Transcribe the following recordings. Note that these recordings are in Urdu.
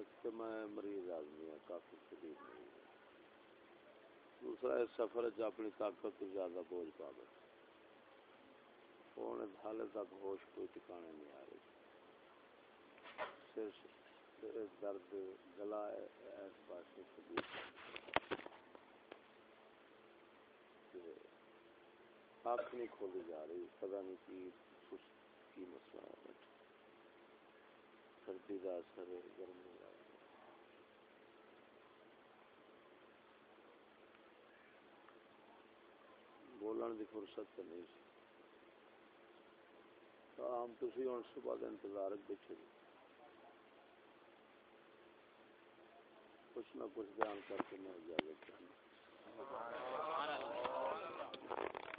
ایک تو میں مریض آدمی ہوں کافی شدید مریض ہوں دوسرا اس سفر چ اپنی طاقت تو زیادہ بوجھ پا بیٹھا ہوں حال تک ہوش کوئی ٹھکانے نہیں آ رہی۔ سر درد، گلا اس پاس شدید۔ آپ نہیں کھولی جا رہی پتا نہیں کی، کچھ کی مسئلہ ہے۔ سردی کا اثر ہے، گرمی کا بولن دی فرصت تو نہیں سی ہم تھی ہوں صبح کا انتظار بیٹھے جی کچھ نہ کچھ بیان کر کے میں اجازت چاہوں چار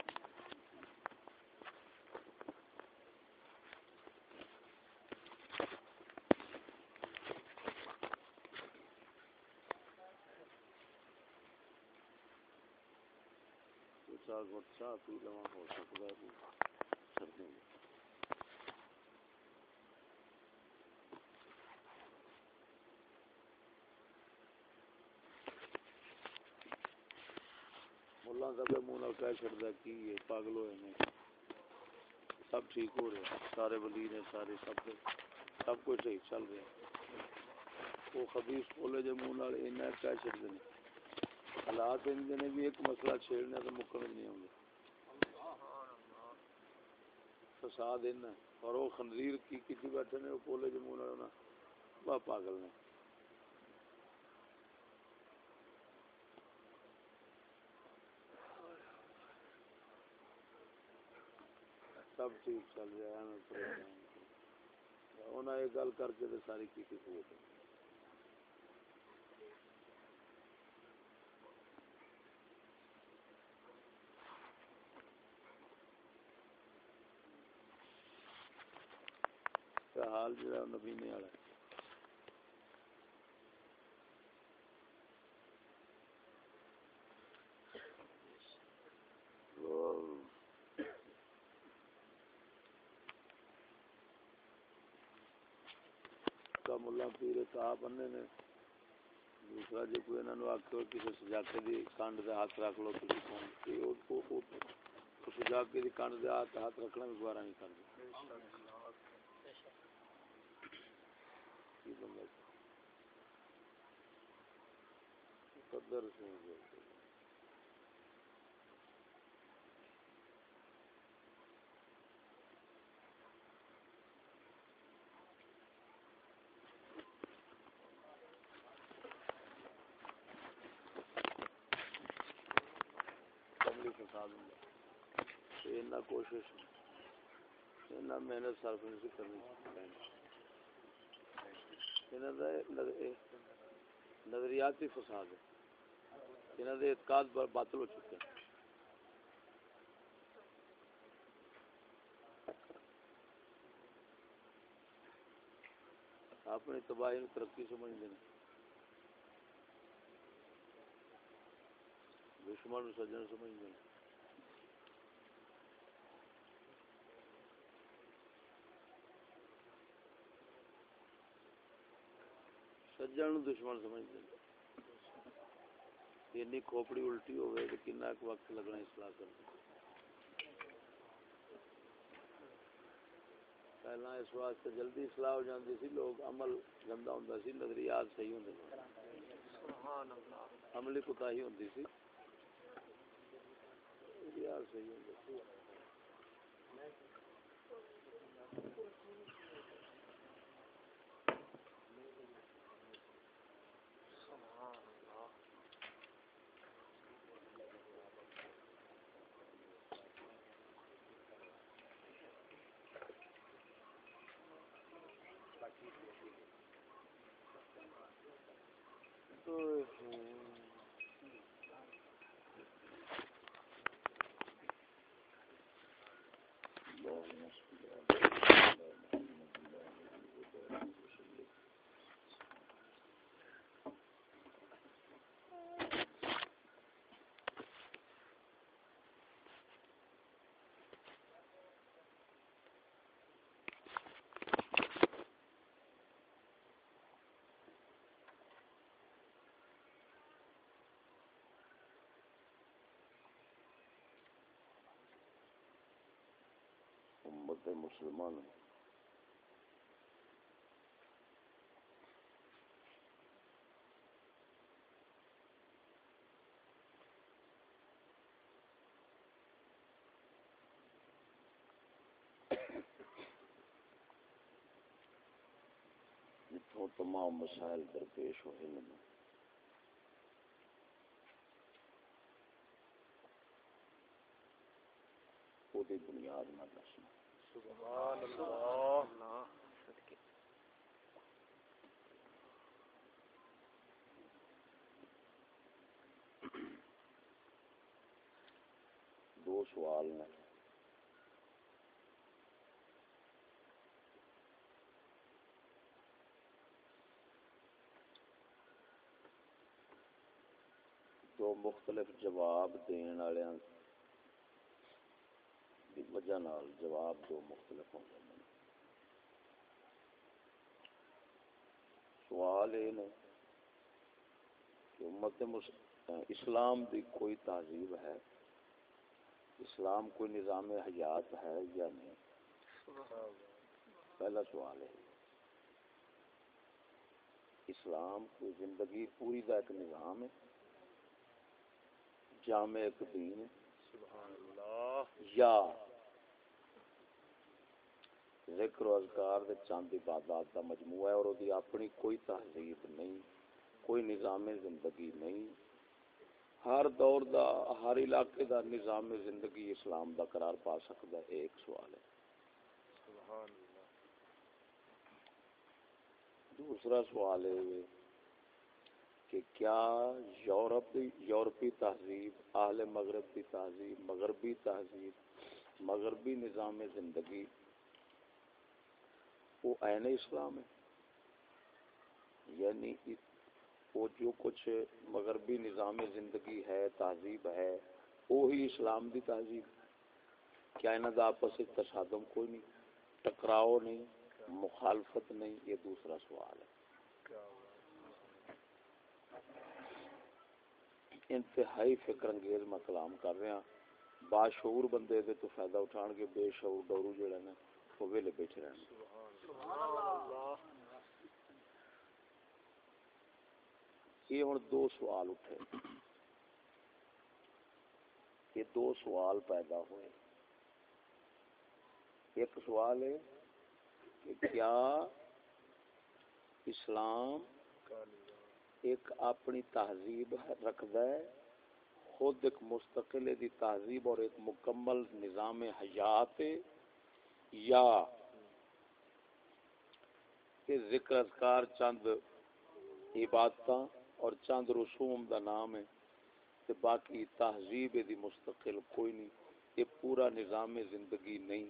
گٹ چاہ پی لوا ہو سکتا ہے۔ سردی میں ملا منہ کہہ چڑتا کی یہ پاگل ہوئے نے۔ سب ٹھیک ہو رہے سارے ولی نے سارے سب سب کچھ صحیح چل رہا وہ خبیص بولے جو منہ ایسا کہہ چڑتے ہیں حالات نے بھی ایک مسئلہ چھیڑنے تو مکن نہیں ہوں گے۔ فساد ان اور وہ خنزیر کی کسی بیٹھے نے، وہ بولے جو منہ وہ پاگل نے۔ سب ٹھیک چل رہا ہے انہیں یہ گل کر کے ساری کی قوت حال جا نبینے والا ہے۔ ملا پیر نے۔ دوسرا جی کوئی انہوں آخو کسی سجاکے کی کنڈ سے ہاتھ رکھ لو سجاکے کی کنڈ سے ہاتھ ہاتھ رکھنا بھی گوارا نہیں کرتے قدر سے کوشش محنت صرف نہیں کرنی نظریاتی فساد ہے انہوں نے اعتقاد باطل ہو چکے ہیں۔ اپنی تباہی ترقی سمجھتے ہیں۔ دشمن سجن سمجھتے ہیں۔ سجن دشمن سمجھ سمجھتے ہیں کھوپڑی الٹی ہوئے تو کنا ایک وقت لگنا اصلاح کرنے پہلا اس واسطے جلدی اصلاح ہو جاتی سی لوگ عمل گندا ہوں سی نظریات صحیح ہوں عملی کتا ہی ہوں سی نظریات صحیح ہوں تے مسلمان جتوں تمام مسائل درپیش ہوئے ہیں بنیاد نہ دسنا سبحان اللہ۔ دو سوال نے دو مختلف جواب دین والوں کی وجہ نال جواب دو مختلف ہو جاتے ہیں سوال یہ نے کہ امت اسلام دی کوئی تہذیب ہے؟ اسلام کوئی نظام حیات ہے یا نہیں؟ پہلا سوال ہے۔ اسلام کوئی زندگی پوری کا ایک نظام ہے، جامع ایک دین ہے۔ یا ذکر و اذکار دے چاند عبادات کا مجموعہ ہے اور وہ اپنی کوئی تہذیب نہیں، کوئی نظام زندگی نہیں۔ ہر دور دا، ہر علاقے دا نظام زندگی اسلام دا قرار پا سکتا ہے، ایک سوال ہے۔ سبحان اللہ دوسرا سوال ہے کہ کیا یورپ، یورپی تہذیب، اہل مغرب کی تہذیب، مغربی تہذیب، مغربی نظام زندگی وہ عین اسلام ہے یعنی وہ جو کچھ مغربی نظام زندگی ہے، تہذیب ہے وہی اسلام دی تہذیب کیا انہوں کا آپس تصادم کوئی نہیں، ٹکراؤ نہیں، مخالفت نہیں، یہ دوسرا سوال ہے۔ انتہائی فکر انگیز میں کلام کر رہا باشعور بندے دے تو فائدہ اٹھان کے بے شعور ڈورو جڑے نے، وہ ویلے بیٹھے رہن سبحان اللہ یہ ہوں دو سوال اٹھے۔ یہ دو سوال پیدا ہوئے۔ ایک سوال ہے کہ کیا اسلام ایک اپنی تہذیب رکھد ہے؟ خود ایک مستقل دی تہذیب اور ایک مکمل نظام حیات یا کہ ذکر اذکار چند عبادت اور چند رسوم دا نام ہے تے باقی تہذیب دی مستقل کوئی نہیں۔ یہ پورا نظام زندگی نہیں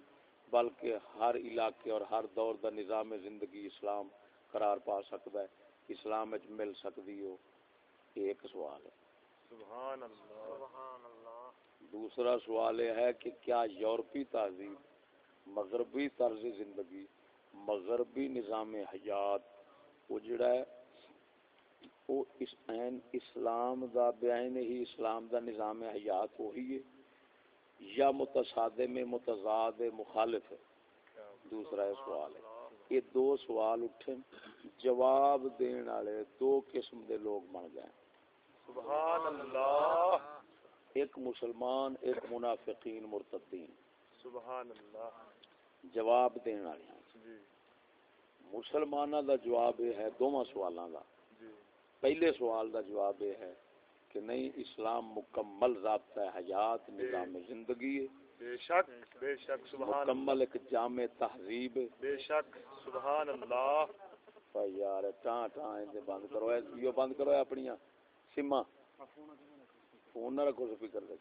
بلکہ ہر علاقے اور ہر دور دا نظام زندگی اسلام قرار پا سکتا ہے۔ اسلام وچ مل سکتی ہو یہ ایک سوال ہے۔ سبحان اللہ سبحان اللہ دوسرا سوال یہ ہے کہ کیا یورپی تہذیب مغربی طرز زندگی مغربی نظام حیات وہ جڑا ہے وہ اس عین اسلام دا بیان ہی اسلام دا نظام حیات وہی ہے یا متصادم میں متضاد مخالف ہے۔ دوسرا یہ سوال ہے۔ یہ دو سوال اٹھے جواب دین والے دو قسم دے لوگ بن گئے۔ سبحان اللہ۔ ایک مسلمان ایک منافقین مرتدین۔ سبحان اللہ۔ جواب دین والے جی۔ مسلمانوں دا جواب یہ ہے دونوں سوالوں دا۔ جی۔ پہلے سوال دا جواب یہ ہے کہ نہیں اسلام مکمل ضابطہ حیات نظام زندگی ہے۔ بے شک بے شک سبحان مکمل ایک جامع تہذیب بے شک سبحان اللہ۔ بھائی یار ٹاں ٹاں اندے بند کرو۔ اے یہ بند کرو اے اپنیاں سما فون نہ رکھو سپیکر دے۔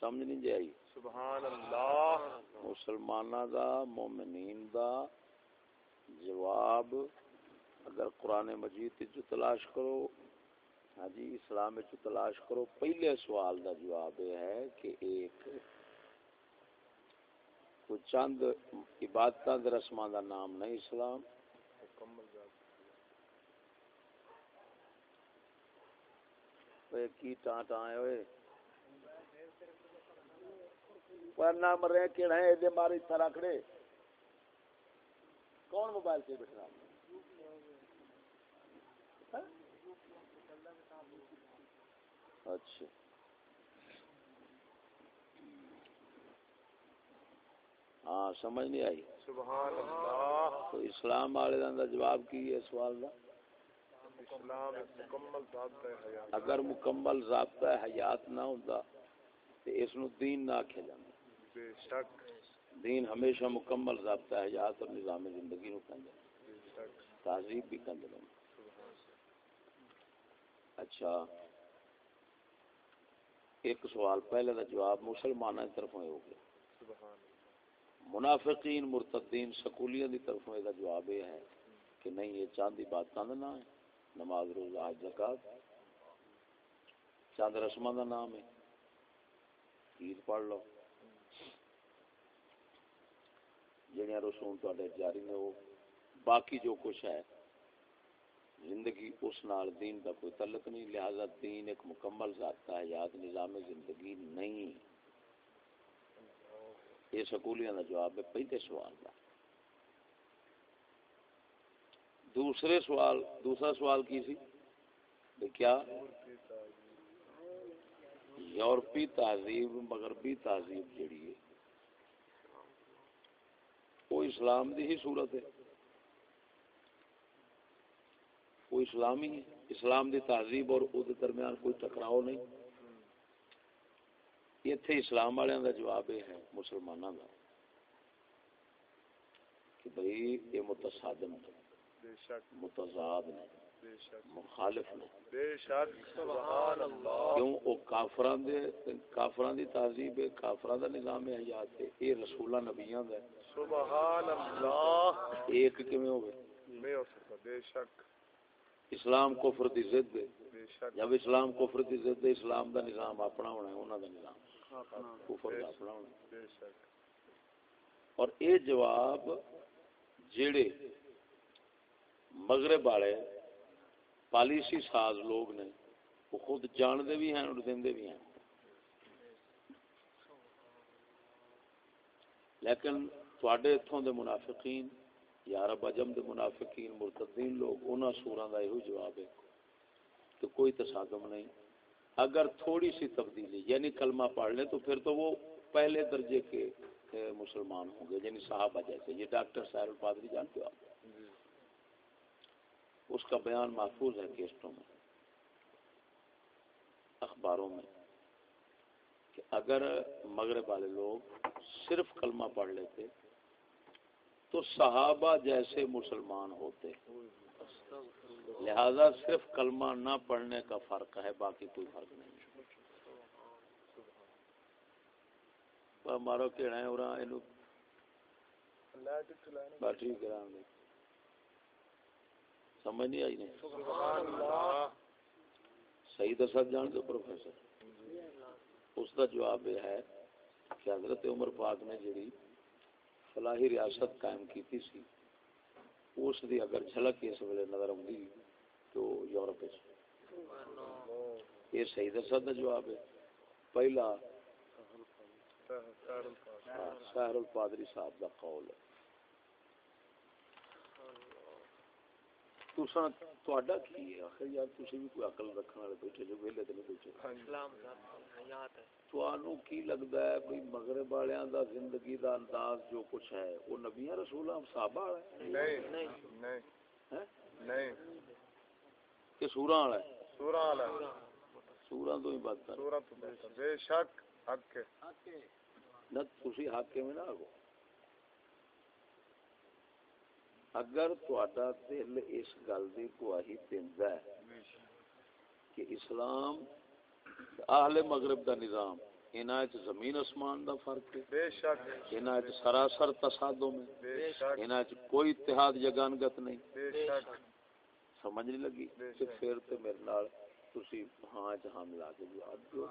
سمجھ نہیں جی آئی۔ سبحان اللہ۔ مسلمانہ دا مومنین دا جواب اگر قرآن مجید جو تلاش کرو ہاں جی اسلام چ تلاش کرو پہلے سوال دا جواب یہ ہے کہ ایک کوئی چند عبادت دے رسماں دا نام نہیں اسلام۔ کی ٹاں ٹاں ہے پر نہ مرے کہ ہے دے ماری کون موبائل سے اچھا۔ ہاں سمجھ نہیں آئی۔ سبحان اللہ۔ تو اسلام والے دا جواب کی ہے سوال دا؟ اگر مکمل ضابطہ حیات نہ ہوتا تو اس نو دین نہ آکھیا جاندا۔ دین ہمیشہ مکمل ضابطہ حیات اور نظام زندگی نو بے شک. تہذیب بھی کہندے نے اچھا۔ ایک سوال پہلے دا جواب مسلمانوں کی طرفوں ہو گیا۔ منافقین مرتدین سکولیاں دی طرفوں دا جواب یہ ہے کہ نہیں یہ چاندی باتاں دا نام ہے؟ نماز روزہ حج زکات۔ چاند رسماں دا نام ہے۔ عید پڑھ لو۔ جڑیاں رسوم جاری نے وہ باقی جو کچھ ہے، زندگی اس نال دین کا کوئی تعلق نہیں، لہذا دین ایک مکمل ذات ہے، یاد نظام زندگی نہیں۔ یہ سکولیاں کا جواب ہے، پہلے سوال کا دوسرے سوال، دوسرا سوال کی سی؟ کہ کیا؟ یورپی تہذیب مغربی تہذیب جڑی ہے۔ وہ اسلام دی ہی صورت ہے۔ وہ اسلامی ہے اسلام دی تہذیب اور اس درمیان کوئی ٹکراؤ نہیں۔ اتنے اسلام والوں کا جواب یہ ہے مسلمانوں کا کہ بھائی یہ متصادم ہے۔ متضاد نے بے شک۔ مخالف نے۔ بے شک۔ سبحان اللہ۔ کیوں؟ وہ کافران دے کافران دی تہذیب ہے کافران دا نظام حیات ہے یہ رسولہ نبیاں دا ہے۔ سبحان اللہ۔ ایک کیویں ہوگی نہیں ہو سکتا بے شک۔ اسلام کفر دی ضد ہے۔ بے شک۔ جب اسلام کفر دی ضد ہے اسلام دا نظام اپنا ہونا ہے انہاں دا نظام۔ کفر دا اپنا ہونا ہے۔ بے شک۔ اور اے جواب جڑے مغرب والے، پالیسی ساز لوگ نے، وہ خود جانتے بھی ہیں اور دے بھی ہیں۔ لیکن تھوڑے اتوں دے منافقین، یا عرب دے منافقین، مرتدین لوگ، انہاں سوراں دا یہو جواب ہے کہ کوئی تصادم نہیں۔ اگر تھوڑی سی تبدیلی یعنی کلمہ پڑھ لیں تو پھر تو وہ پہلے درجے کے مسلمان ہوں گے یعنی صحابہ جیسے۔ یہ ڈاکٹر سائر الپادری جانتے ہو آپ؟ اس کا بیان محفوظ ہے کیسٹوں میں، اخباروں میں، کہ اگر مغرب والے لوگ صرف کلمہ پڑھ لیتے، تو صحابہ جیسے مسلمان ہوتے۔ لہذا صرف کلمہ نہ پڑھنے کا فرق ہے، باقی کوئی فرق نہیں۔ پر مارو کہنا ہے، اور اینو اللہ کے چلانے باٹھی کرا دے سمجھ نہیں آئی نہیں۔ سبحان اللہ صحیح دسا جان دو پروفیسر۔ اس کا جواب یہ ہے کہ حضرت عمر پاک نے جڑی فلاحی ریاست قائم کیتی سی، اس دی اگر جھلک اس ویلے نظر آؤں تو یورپ یہ صحیح دسا کا جواب ہے۔ پہلا سہر الفاظ صاحب دا قول ہے۔ تساں تہاڈا کی ہے آخر یار تسی بھی کوئی عقل رکھن والے بیٹھے جو ویلے تے نہیں بیٹھے ہاں جی تھانوں کی لگتا ہے کوئی مغرب والوں دا زندگی دا انداز جو کچھ ہے وہ نبیاں رسولاں صحابہ والا ہے نہیں نہیں ہیں؟ نہیں کہ سوراں والا ہے سورہ والا سوراں تو ہی بات کر سورہ تو بے شک حق ہے نہ تسی حق میں نہ آگو اگر تہاڈا دل اس گل دی گواہی دیندا ہے کہ اسلام اہل مغرب دا نظام انہاں وچ زمین آسمان دا فرق ہے بے شک۔ انہاں وچ سراسر تصادم ہے بے شک۔ انہاں وچ کوئی اتحاد یگانگت نہیں۔ بے شک۔ سمجھ نہیں لگی؟ شک۔ پھر تے میرے نال تسی ہاں چ ہاں ملا کے جواب دیو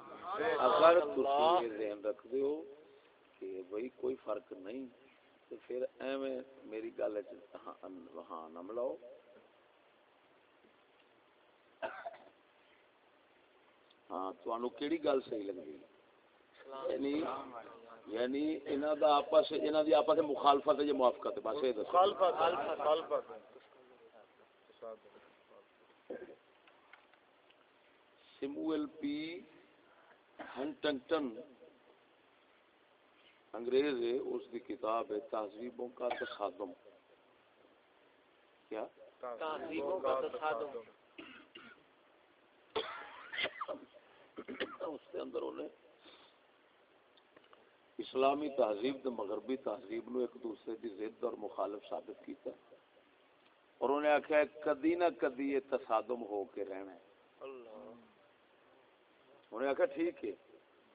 اگر تسی یہ ذہن رکھ دیو کہ بھئی کوئی فرق نہیں تو پھر ایویں میری گل ہاں ہاں نہ ملاؤ ہاں تانوں کیڑی گل صحیح لگی؟ یعنی یعنی انہاں دا آپس انہاں دی آپس میں مخالفت ہے یا موافقت ہے؟ بس یہ دسو۔ مخالفت مخالفت سیموئل پی ہنٹنگٹن انگریز ہے اس کی کتاب ہے تہذیبوں کا تصادم کیا؟ تہذیبوں کا تصادم اس کے اندر انہیں اسلامی تہذیب تے مغربی تہذیب نو ایک دوسرے کی ضد اور مخالف ثابت کیتا ہے۔ اور انہیں آخیا کدی نہ کدی یہ تصادم ہو کے رہنا ہے۔ انہیں آخیا ٹھیک ہے۔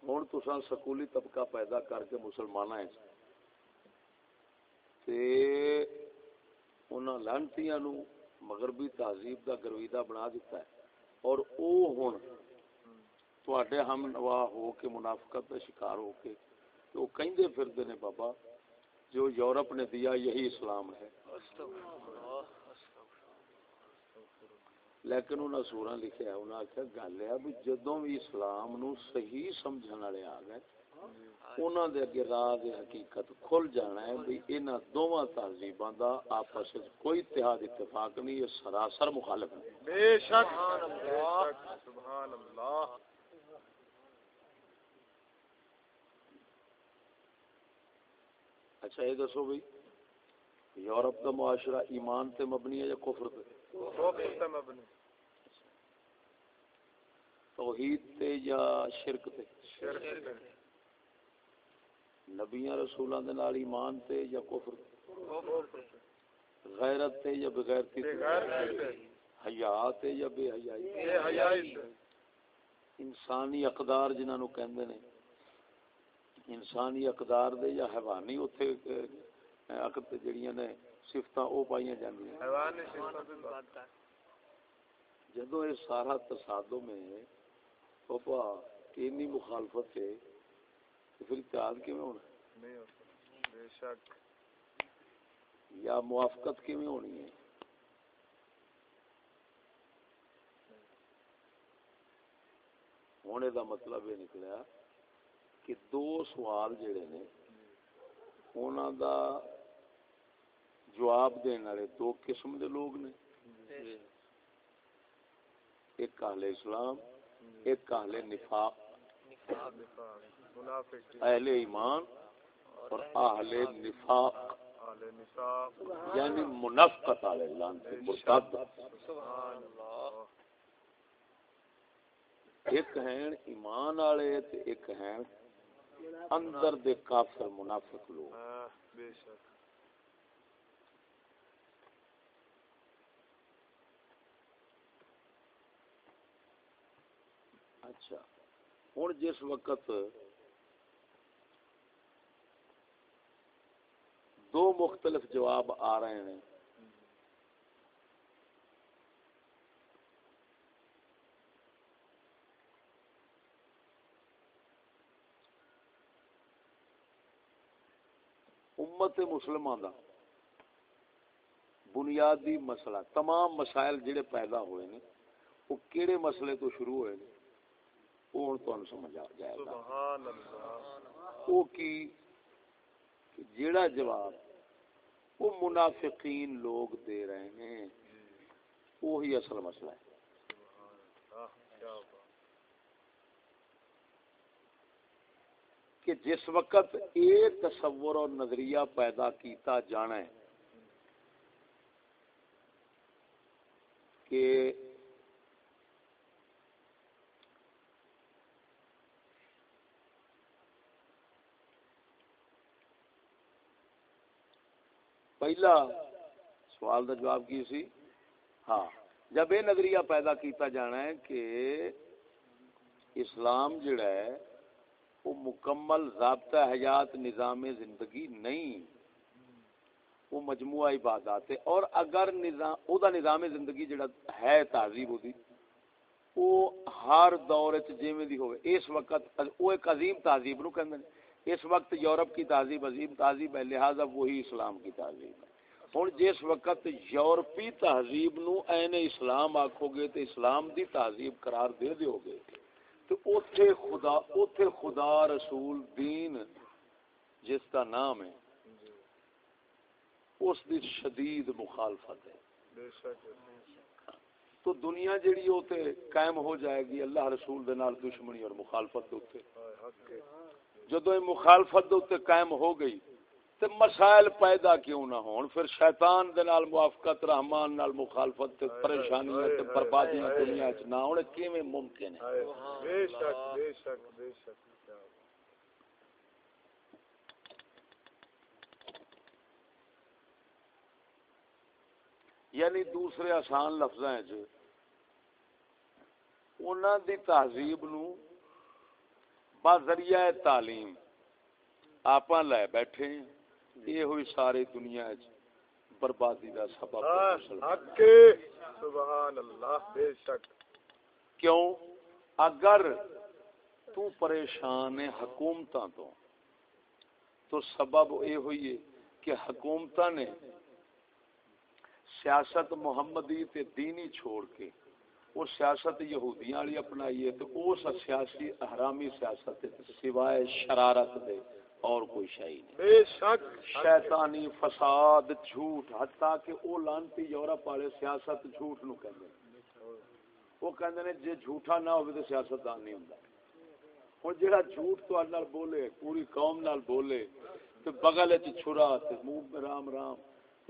ہوں تسا سکولی طبقہ پیدا کر کے مسلمان ہے لانتیاں نو مغربی تہذیب دا گرویدہ بنا دیتا ہے اور او ہن تواڈے ہم نوا ہو کے منافقت دا شکار ہو کے تو کہندے پھردے نے بابا جو یورپ نے دیا یہی اسلام ہے لیکن انہاں سورا لکھیا انہاں آخیا گل ہے بھی جدوں بھی اسلام نو صحیح سمجھن والے آ گئے انہاں دے اگے راز حقیقت کھل جانا ہے بھی انہاں دوواں تہذیباں دا آپس وچ کوئی اتحاد اتفاق نہیں یہ سراسر مخالف ہیں بے شک! سبحان اللہ! اچھا یہ دسو بھائی یورپ کا معاشرہ ایمان تے مبنی ہے یا کفر تے؟ توحید تے یا شرک تے نبیاں رسولاں دے نال ایمان تے یا کفر غیرت تے یا بغیرتی تے تے حیا تے یا بے حیائی انسانی اقدار جنہاں نو کہندے نے انسانی اقدار دے یا حیوانی اوتھے جڑیاں نے صفتاں او پائیاں جاندیاں۔ یہ سارا تصادم ہے اتنی مخالفت ہے تو پھر اتحاد کیویں ہونا؟ نہیں ہوتا بے شک۔ یا موافقت کیویں ہونی ہے؟ ہونے دا مطلب یہ نکلا کہ دو سوال جڑے نے انہاں دا جواب دین والے دو قسم دے لوگ نے۔ ایک اہل اسلام، ایک اہل نفاق۔ اہل ایمان اور اہل نفاق۔ یعنی منافقت والے لانتے مرتد۔ ایک ہیں ایمان والے تے ایک ہیں اندر دے کافر منافق لوگ۔ ہاں، بے شک اچھا ہوں جس وقت دو مختلف جواب آ رہے ہیں۔ امت مسلمان دا بنیادی مسئلہ، تمام مسائل جڑے پیدا ہوئے نے، وہ کیڑے مسئلے تو شروع ہوئے نے؟ وہ ہن تانوں سمجھ آ جائے گا سبحان اللہ وہ کی کہ جیڑا جواب وہ منافقین لوگ دے رہے ہیں وہی اصل مسئلہ ہے کہ جس وقت یہ تصور اور نظریہ پیدا کیتا جانا ہے کہ پہلا سوال کا جواب کی سی؟ ہاں۔ جب یہ نظریہ پیدا کیتا جانا ہے کہ اسلام جڑا ہے، وہ مکمل ضابطہ حیات نظام زندگی نہیں، وہ مجموعہ عبادات ہے۔ اور اگر نظام، او دا نظام زندگی جڑا ہے تہذیب دی، وہ ہر دور وچ جویں دی ہوے اس وقت وہ ایک عظیم تہذیب نو کہندے نے۔ اس وقت یورپ کی تہذیب عظیم تہذیب ہے، لہذا وہی اسلام کی تہذیب ہے۔ ہوں جس وقت یورپی تہذیب نو این اسلام آکھو گے تو اسلام دی تہذیب قرار دے دیو گے تو اوتھے خدا اوتھے خدا رسول دین جس کا نام ہے، اس دی شدید مخالفت ہے۔ تو دنیا جیڑی وہ تے قائم ہو جائے گی، اللہ رسول دے نال دشمنی اور مخالفت دے جدو یہ مخالفت دے قائم ہو گئی تے مسائل پیدا کیوں نہ ہون پھر شیطان دے نال موافقت رحمان نال مخالفت تے پریشانیاں تے بربادیاں دنیا وچ نہ ہون کیویں ممکن ہے؟ بے شک بے شک بے شک یعنی دوسرے آسان لفظاں وچ انہاں دی تہذیب نو ذریعہ تعلیم۔ آپاں لے بیٹھے ہیں۔ یہ ہوئی ساری دنیا بربادی دا سبب۔ سبحان اللہ بے شک۔ کیوں؟ اگر تو پریشان ہے حکومتاں تو۔ تو سبب یہ ہوئی ہے کہ حکومتاں نے سیاست محمدی تے دینی چھوڑ کے وہ سیاست یہودیاں والی اپنائی ہے تو اس سیاسی احرامی سیاست سوائے شرارت دے اور کوئی شے نہیں۔ بے شک شیطانی فساد جھوٹ حتیٰ کہ او لانتی یورپ والے سیاست جھوٹ نو کہندے وہ کہندے نے جے جھوٹا نہ ہوے تے سیاست دان نہیں ہوندا۔ ہن جیڑا جھوٹ تو نال بولے پوری قوم نال بولے تے بغل وچ چھرا تے منہ رام رام۔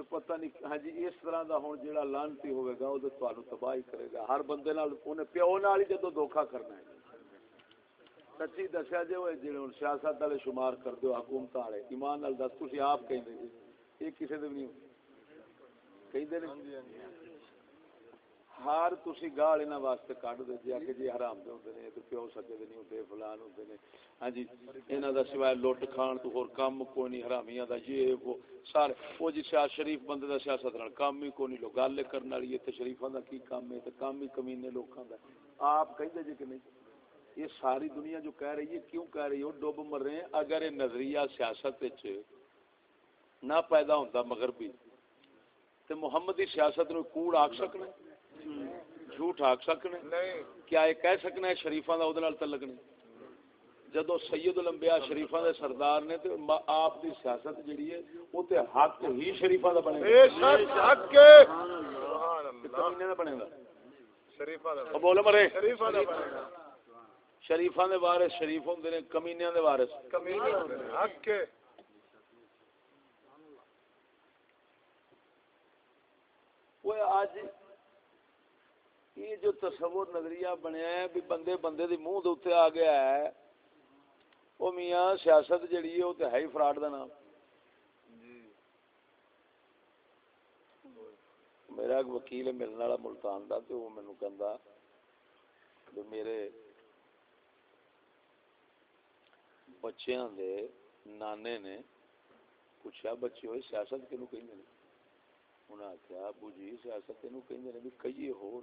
تو پتہ نہیں ہاں جی اس طرح دا ہن جیڑا لانتی ہوے گا، او تے تانوں تباہی کرے گا۔ ہر بندے نال، اونے پیو نال ہی جدوں دھوکا کرنا ہے۔ سچی دسیا جے وہ جڑے ہن سیاست والے شمار کر دیو، حکومت والے، ایمان نال دس، تسی آپ کہندے جی یہ کسے دے بھی نہیں کہندے نہیں ہار تسی گال انہاں واسطے کڈ دے جی کہ جی حرام دے ہوندے نے، تے پیو سکے دے نہیں ہوندے، فلان ہوندے نے۔ ہاں جی انہاں دا سوائے لوٹ کھان تو ہور کم کوئی نہیں حرامیاں دا، یہ وہ سارے، وہ جی سیاست شریف بندے دا سیاست نال کم ہی کوئی نہیں لو گل کرن والی تے شریفاں دا کی کام ہے تے کم ہی کمینے لوکاں دا۔ آپ کہندے جی کہ نہیں؟ یہ ساری دنیا جو کہہ رہی ہے، کیوں کہہ رہی ہے؟ وہ ڈوب مر رہے ہیں۔ اگر یہ نظریہ سیاست نہ پیدا ہوتا مغربی، تے محمدی سیاست نو کوڑ آکھ سکنا۔ جھوٹ آکھ؟ نہیں۔ کیا یہ کہہ سکنا ہے شریفاں دا اودے نال تعلق نہیں سید الانبیاء شریفاں دے سردار نے تے آپ دی سیاست جڑی ہے وہ تے حق ہی شریفاں دا بنے بے شک حق کے۔ سبحان اللہ۔ دا بنے گا؟ شریفہ دا او بولو مرے۔ شریفہ دا بنے گا۔ شریفاں دے وارث شریف ہوندے نے کمینیاں دے وارث۔ کمینے حق کے۔ وہ آج یہ جو تصور نظریہ بنیا ہے بھی بندے بندے دی منہ دے آ گیا ہے وہ میاں سیاست جڑی ہے وہ تے ہے ہی فراڈ دا نام۔ جی۔ میرا ایک وکیل ہے ملنے والا ملتان دا تے وہ مینوں کہندا کہ میرے بچیاں دے نانے نے پوچھا بچے ہوئے سیاست کینوں کہندے نے انہاں آکھیا ابو جی سیاست کہندے نے بھی کئیے ہور۔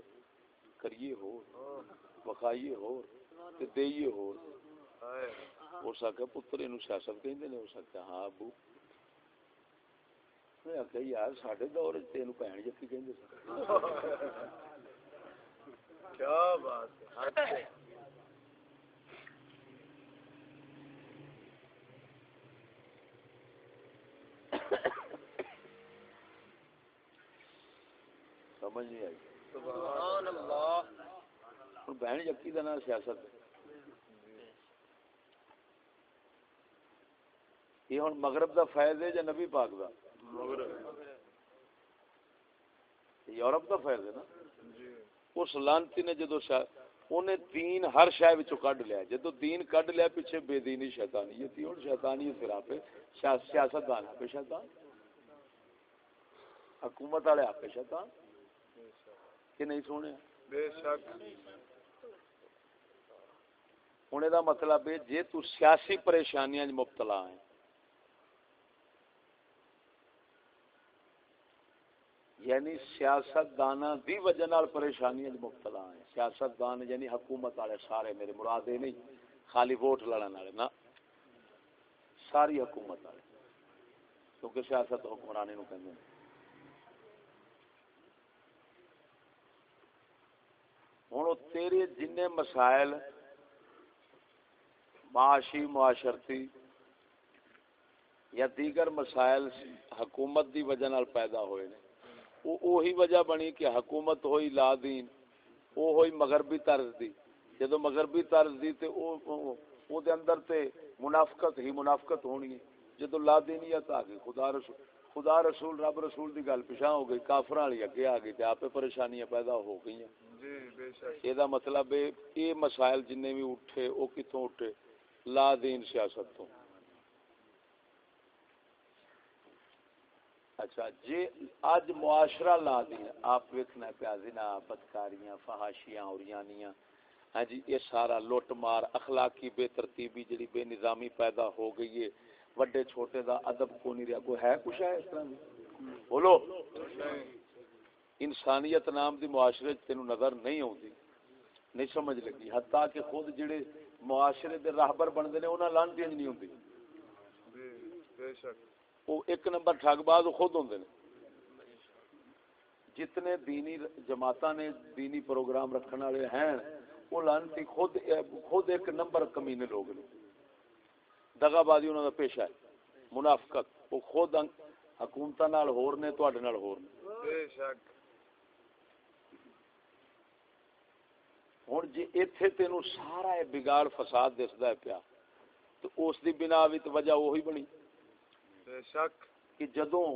کریے ہور وکھائیے ہور تے دئیے ہائے ہو سکے پتر اینوں سیاست کہندے نے ہو سکتا ہاں ابو۔ میں آخیا یار ساڈے دور وچ تے اینوں بہن جفی کہندے سی کیا بات ہے۔ سمجھ نہیں آئی۔ سبحان ہن بہن جفی دا نام سیاست یہ ہن مغرب دا فیض ہے یا نبی پاک دا یورپ دا فیض ہے نا اس لانتی نے جدو. انہیں دین ہر شے کڈ لیا جدو دین کڈ لیا پیچھے بے دینی شیطانیت تھی ہن شیطانیت پھر آپ سیاست دان آپ شیطان حکومت والے آپ شیطان کہ نہیں سونے بے شک ہن دا مطلب ہے جے تو سیاسی پریشانیاں مبتلا ہے یعنی سیاست دانا دی وجہ نال پریشانیاں مبتلا ہے سیاست دان یعنی حکومت والے سارے میرے مراد یہ نہیں، خالی ووٹ لڑن والے نا۔ ساری حکومت والے، کیونکہ سیاست حکمرانی نو کہندے ہیں۔ ہوں تیرے جن مسائل معاشی معاشرتی یا دیگر مسائل حکومت دی وجہ نال پیدا ہوئے نے۔ او اوہی وجہ بنی کہ حکومت ہوئی لا دین او ہوئی مغربی طرز دی۔ جدو مغربی طرز دی تے او او- او دے اندر تے منافقت ہی منافقت ہونی ہے۔ جدو لا دینیت آ گئی خدا رسول خدا رسول رب رسول دی گل پیچھا ہو گئی کافراں والی اگے آ گئی تے آپے پریشانیاں پیدا ہو گئیاں۔ جی بے شک۔ یہ مطلب ہے یہ مسائل جن بھی اٹھے وہ کتوں اٹھے؟ لا دین سیاست تو۔ اچھا جی اج معاشرہ لا دین۔ آپ ویکھنا پیا، زنا، بدکاریاں، فحاشیاں اور یانیاں ہاں جی یہ سارا لوٹ مار، اخلاقی بے ترتیبی جڑی بے نظامی پیدا ہو گئی ہے۔ وڈے چھوٹے دا ادب کو نہیں رہا، کوئی ہے کچھ ہے اس طرح؟ بولو۔ انسانیت نام دی معاشرے چ تینوں نظر نہیں آتی نہیں سمجھ لگی۔ حتیٰ کہ خود جڑے معاشرے دے راہبر بنتے ہیں انہاں لانتی نہیں ہوندی جی شک۔ وہ ایک نمبر ٹھگ باز خود ہوندے نے۔ جتنے دینی جماعتاں نے دینی پروگرام رکھنے والے ہیں وہ لانتی خود خود ایک نمبر کمینے لوگ نے۔ دغا بازی انہوں کا پیشہ ہے۔ منافقت وہ خود حکومتاں نال ہور نے تواڈے نال ہور نے۔ بے شک۔ ہوں جی ایتھے تینوں سارا یہ بگاڑ فساد دسدا ہے پیا تو اس دی بنا بھی تو وجہ وہی بنی۔ بے شک۔ کہ جدوں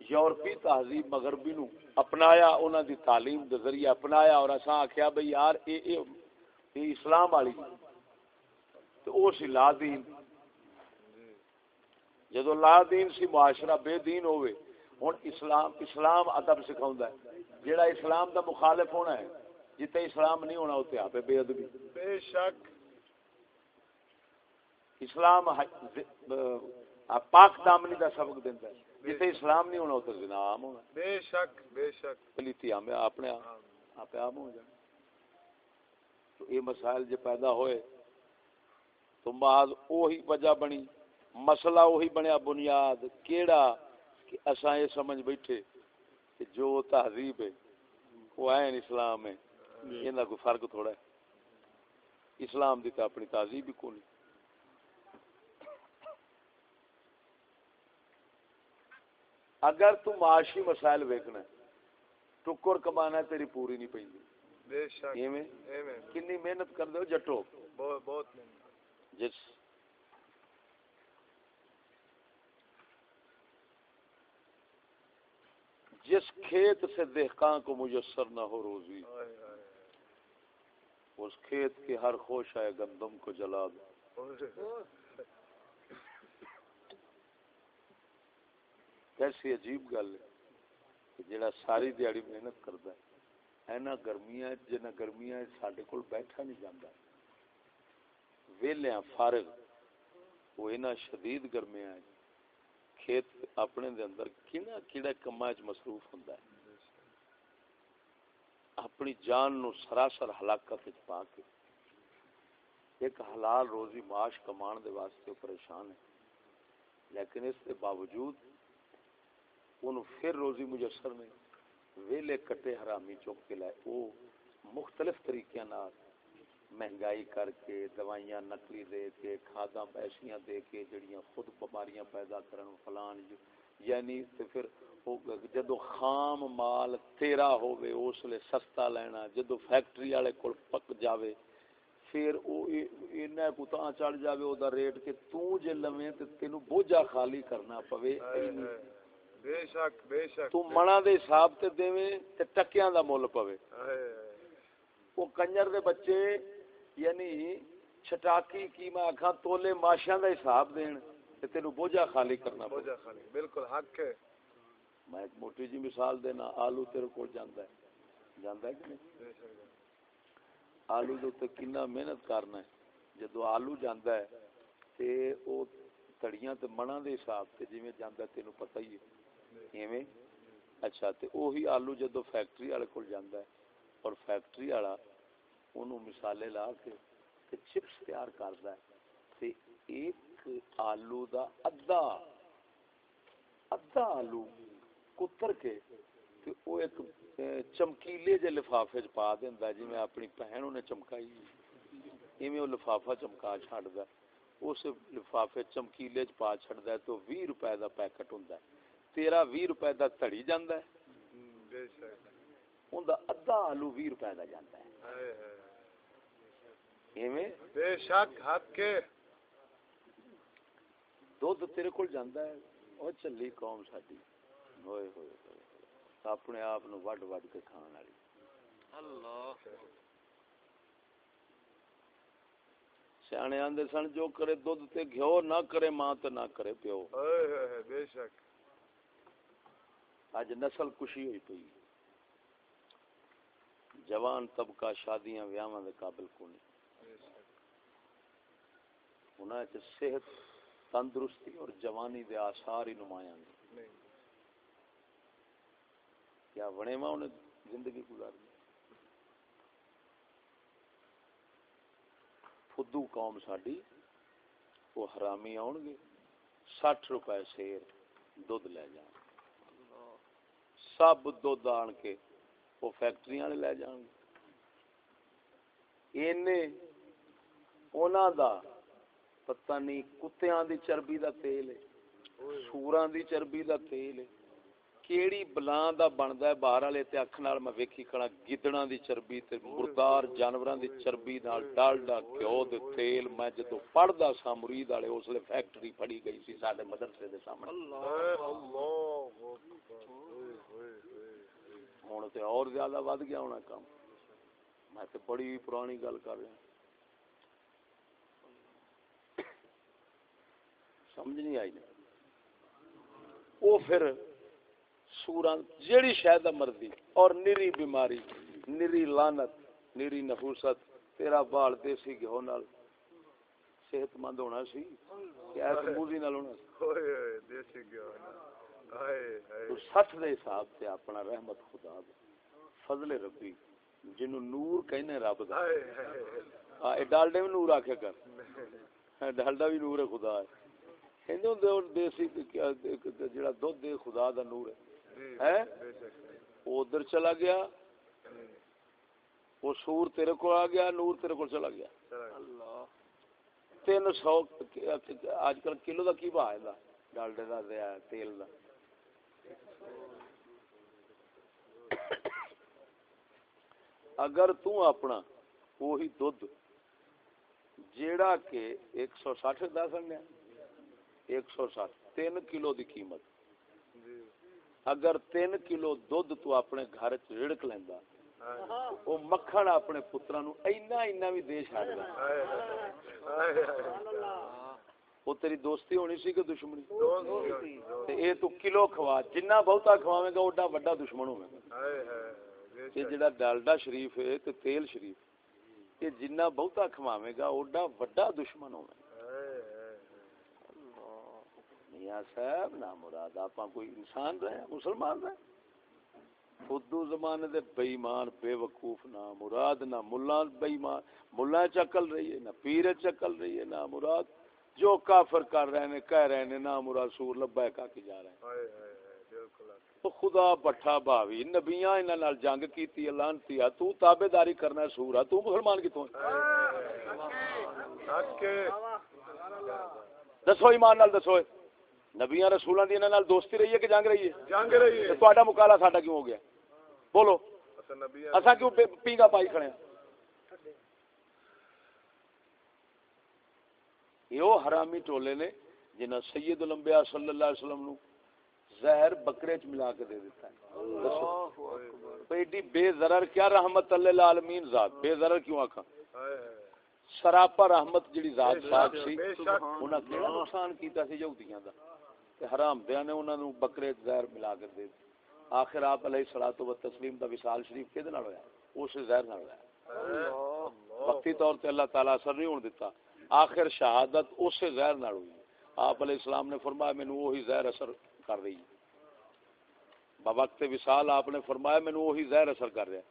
یورپی تہذیب مغربی نو اپنایا انہاں دی تعلیم دے ذریعے اپنایا اور اساں آکھیا بھئی یار اے اے اے اسلام والی تو او سی لا دین۔ جدو لا دین سی معاشرہ بے دین ہوئے ہن اسلام اسلام ادب سکھاوندا ہے۔ جیڑا اسلام دا مخالف ہونا ہے جتے اسلام نہیں ہونا اوتے آپ بے ادبی بے شک اسلام پاک دامنی دا سبق دیندا ہے جتے اسلام نہیں ہونا اوتے زنا عام ہونا بے شک بے شک پلیتی ہمیں اپنے آپ عام ہو جائے تو یہ مسائل جو پیدا ہوئے تو بعد وہی وجہ بنی مسئلہ وہی بنیا بنیاد کیڑا کہ اساں یہ سمجھ بیٹھے کہ جو تہذیب ہے وہ عین اسلام ہے یہ کوئی فرق تھوڑا ہے۔ اسلام دی تو اپنی تہذیب ہی کون اگر تو معاشی مسائل ویکنا ٹکر کمانا تیری پوری نہیں پی کنی محنت کر دو جٹو۔ بہت جس۔ جس کھیت سے دہقان کو میسر نہ ہو روزی۔ اس کھیت کے ہر خوش آئے گندم کو جلا دو۔ کیسی عجیب گل ہے جڑا ساری دیہڑی محنت کرتا ہے اینا گرمیاں جنہ گرمیاں ساڈے کول بیٹھا نہیں جاتا ویلیاں فارغ، وہ اینا شدید گرمیاں کھیت اپنے دے اندر کیڑا کیڑا کما وچ مصروف ہوندا ہے۔ اپنی جان نو سراسر ہلاکت پا کے۔ ایک حلال روزی معاش کمان دے واسطے پریشان ہے۔ لیکن اس کے باوجود ان پھر روزی میسر نے ویلے کٹے حرامی چوک کے لائے۔ وہ مختلف طریقے نال مہنگائی کر کے، دوائیاں نقلی دے کے، کھاداں ایسیاں دے کے، جڑیاں خود بیماریاں پیدا کرن، فلان ج- یعنی تے پھر او جدو خام مال تیرا ہوے اس لے سستا لینا جدو فیکٹری والے کول پک جاوے پھر او اینا کو تاں چڑھ جاوے او دا ریٹ کہ تو جے لویں تے تینو بوجھا خالی کرنا پوے۔ بے شک بے شک۔ تو منا دے حساب تے دیویں تے ٹکیاں دا مول پوے۔ وہ کنجر دے بچے یعنی چھٹاکی کی میں آکھاں تولے ماشاں دا حساب دین۔ تے تینو بوجھا خالی کرنا بوجھا خالی بالکل حق ہے۔ میں ایک موٹی جی مثال دینا آلو تیرے کول جاندا ہے۔ جاندا ہے کہ نہیں؟ آلو دے تے کنا محنت کرنا ہے۔ جدو آلو جاندا ہے تے او تڑیاں تے منا دے حساب تے جویں جاندا تینو پتہ ہی ہے۔ ایویں؟ اچھا تے اوہی آلو جدو فیکٹری والے کول جاندا ہے اور فیکٹری والا اونوں مثالے لا کے چپس تیار کردا ہے۔ تے ایک آلو دا ادھا ادھا آلو کتر کے تے او ایک چمکیلے جے لفافے چ پا دیندا ہے جویں اپنی بہن نے چمکائی۔ ایویں او لفافہ چمکا چھڈدا ہے۔ اس لفافے چمکیلے چ پا چھڑدا تو 20 روپے دا پیکٹ ہوندا تیرا 20 روپے دا تھڑی جاندا ہے۔ بے شک اوندا ادھا آلو 20 روپے دا جاندا ہے۔ ایویں؟ بے شک حق کے۔ دودھ تیرے کول جاندا ہے او چلی قوم ساڈی ہوئے ہوئے۔ اپنے آپ نو وڈ وڈ کے کھان والی سیانے آندے سن جو کرے دودھ تے گھیو نہ کرے ماں تے نہ کرے پیو بے شک اج نسل کشی ہوئی پئی جوان طبقہ شادیاں ویاواں دے قابل بے شک انہاں صحت تندرستی اور جوانی دے آثار ہی نمایاں نے۔ کیا بنے ماں انہیں زندگی گزاری فدو قوم ساڈی وہ حرامی آن گے سٹھ روپے سیر دودھ لے جان۔ سب دودھ آن کے وہ فیکٹری والے لے جان گے۔ اینے انہاں دا پتہ نہیں کتیاں دی چربی دا تیل ہے سوراں دی چربی دا تیل ہے کیڑی بلاں دا بندا ہے باہر والے تے اکھ نال میں ویکھی کھڑا گدڑاں دی چربی تے مردار جانوراں دی چربی نال ڈالڈا گھیو دے تیل میں جدوں پڑھدا سا مرید والے اس لیے فیکٹری پھڑی گئی سی ساڈے مدرسے دے سامنے ہائے اللہ ہن تے اور زیادہ ود گیا ہونا کام میں تے بڑی پرانی گل کر رہا ہوں سمجھ نہیں آئی وہ پھر سوراں جیڑی شاید مرضی اور نری بیماری نری لانت نری نحوست تیرا بال دیسی گھیو نال صحت مند ہونا سی ایس موزی نال ہونا سی۔ دیسی ہائے تو سچ دے حساب سے اپنا رحمت خدا دا فضل ربی جنوں نور کہنے رب دا۔ آ اے ڈالڈے بھی نور آکھیا کر۔ ہاں، ڈالڈا بھی نور ہے خدا ہے۔ دیسی جڑا دودھ دے خدا دا نور ہے ادھر چلا گیا وہ سور تیرے کو آ گیا نور تیرے کو چلا گیا چلا تین سو اج کل کلو دا کی بھا ہے ڈالڈے دا تیل دا اگر تو اپنا وہی دودھ جیڑا کہ ایک سو سٹھ دس انڈیا ایک سو سٹھ تین کلو دی قیمت۔ جی۔ اگر تین کلو دودھ تو اپنے گھر چ رڑک لیندا ہائے وہ مکھن اپنے پتراں نو اینا اینا بھی دے ہائے وہ تیری دوستی ہونی سی کہ دشمنی؟ اے تو کلو کھوا جنہ بہتا کھواویں گا اوڈا بڑا دشمن ہوے گا۔ جڑا ڈالڈا شریف ہے تے تیل شریف۔ یہ جنہ بہتا کھواویں گا اوڈا بڑا دشمن ہوے گا ہائے ہائے میاں صاحب نہ مراد آپ کوئی انسان رہے ہیں، مسلمان رہے۔ ہیں۔ فدو زمانے دے بے ایمان بے وقوف نہ مراد نہ ملا بے ایمان ملا چکل رہی ہے نہ پیر چکل رہی ہے نہ مراد۔ جو کافر کر رہے ہیں کہہ رہے ہیں نہ مراد سور لبا کا کے جا رہے ہیں۔ ہائے ہائے ہائے بالکل۔ آپ تو خدا پٹھا بھاوی نبیاں انہاں نال جنگ کیتی لانتی ہے۔ تو تابعداری کرنا ہے سور ہے۔ تو مسلمان کتوں ہے؟ حق کے۔ دسو ایمان نال دسو۔ نبیاں رسولاں دی انہاں نال دوستی رہی ہے کہ جنگ رہی ہے جنگ رہی ہے تے تہاڈا مقابلہ ساڈا کیوں ہو گیا بولو اساں کیوں پی- پینگا پائی کھڑے ہیں یہ حرامی ٹولے نے جنہاں سید الانبیاء صلی اللہ علیہ وسلم نو زہر بکرے چ ملا کے دے دیتا ہے ایڈی بے ضرر کیا رحمت اللہ العالمین ذات بے ضرر کیوں ہائے سراپا رحمت جڑی ذات پاک سی انہاں کیڑا نقصان کیتا سی یہودیاں دا حرام دیاں نے انہاں نو بکرے زہر ملا کے دے دتی آخر آپ علیہ الصلوۃ والتسلیم دا وصال شریف کدے نال ہویا اس زہر نال ہویا وقتی طور تے اللہ تعالی اثر نہیں ہون دیتا آخر شہادت اس زہر نال ہوئی۔ آپ علیہ السلام نے فرمایا، مینوں وہی زہر اثر کر رہی ہے۔ بوقت وصال آپ نے فرمایا، مینوں وہی زہر اثر کر رہا ہے۔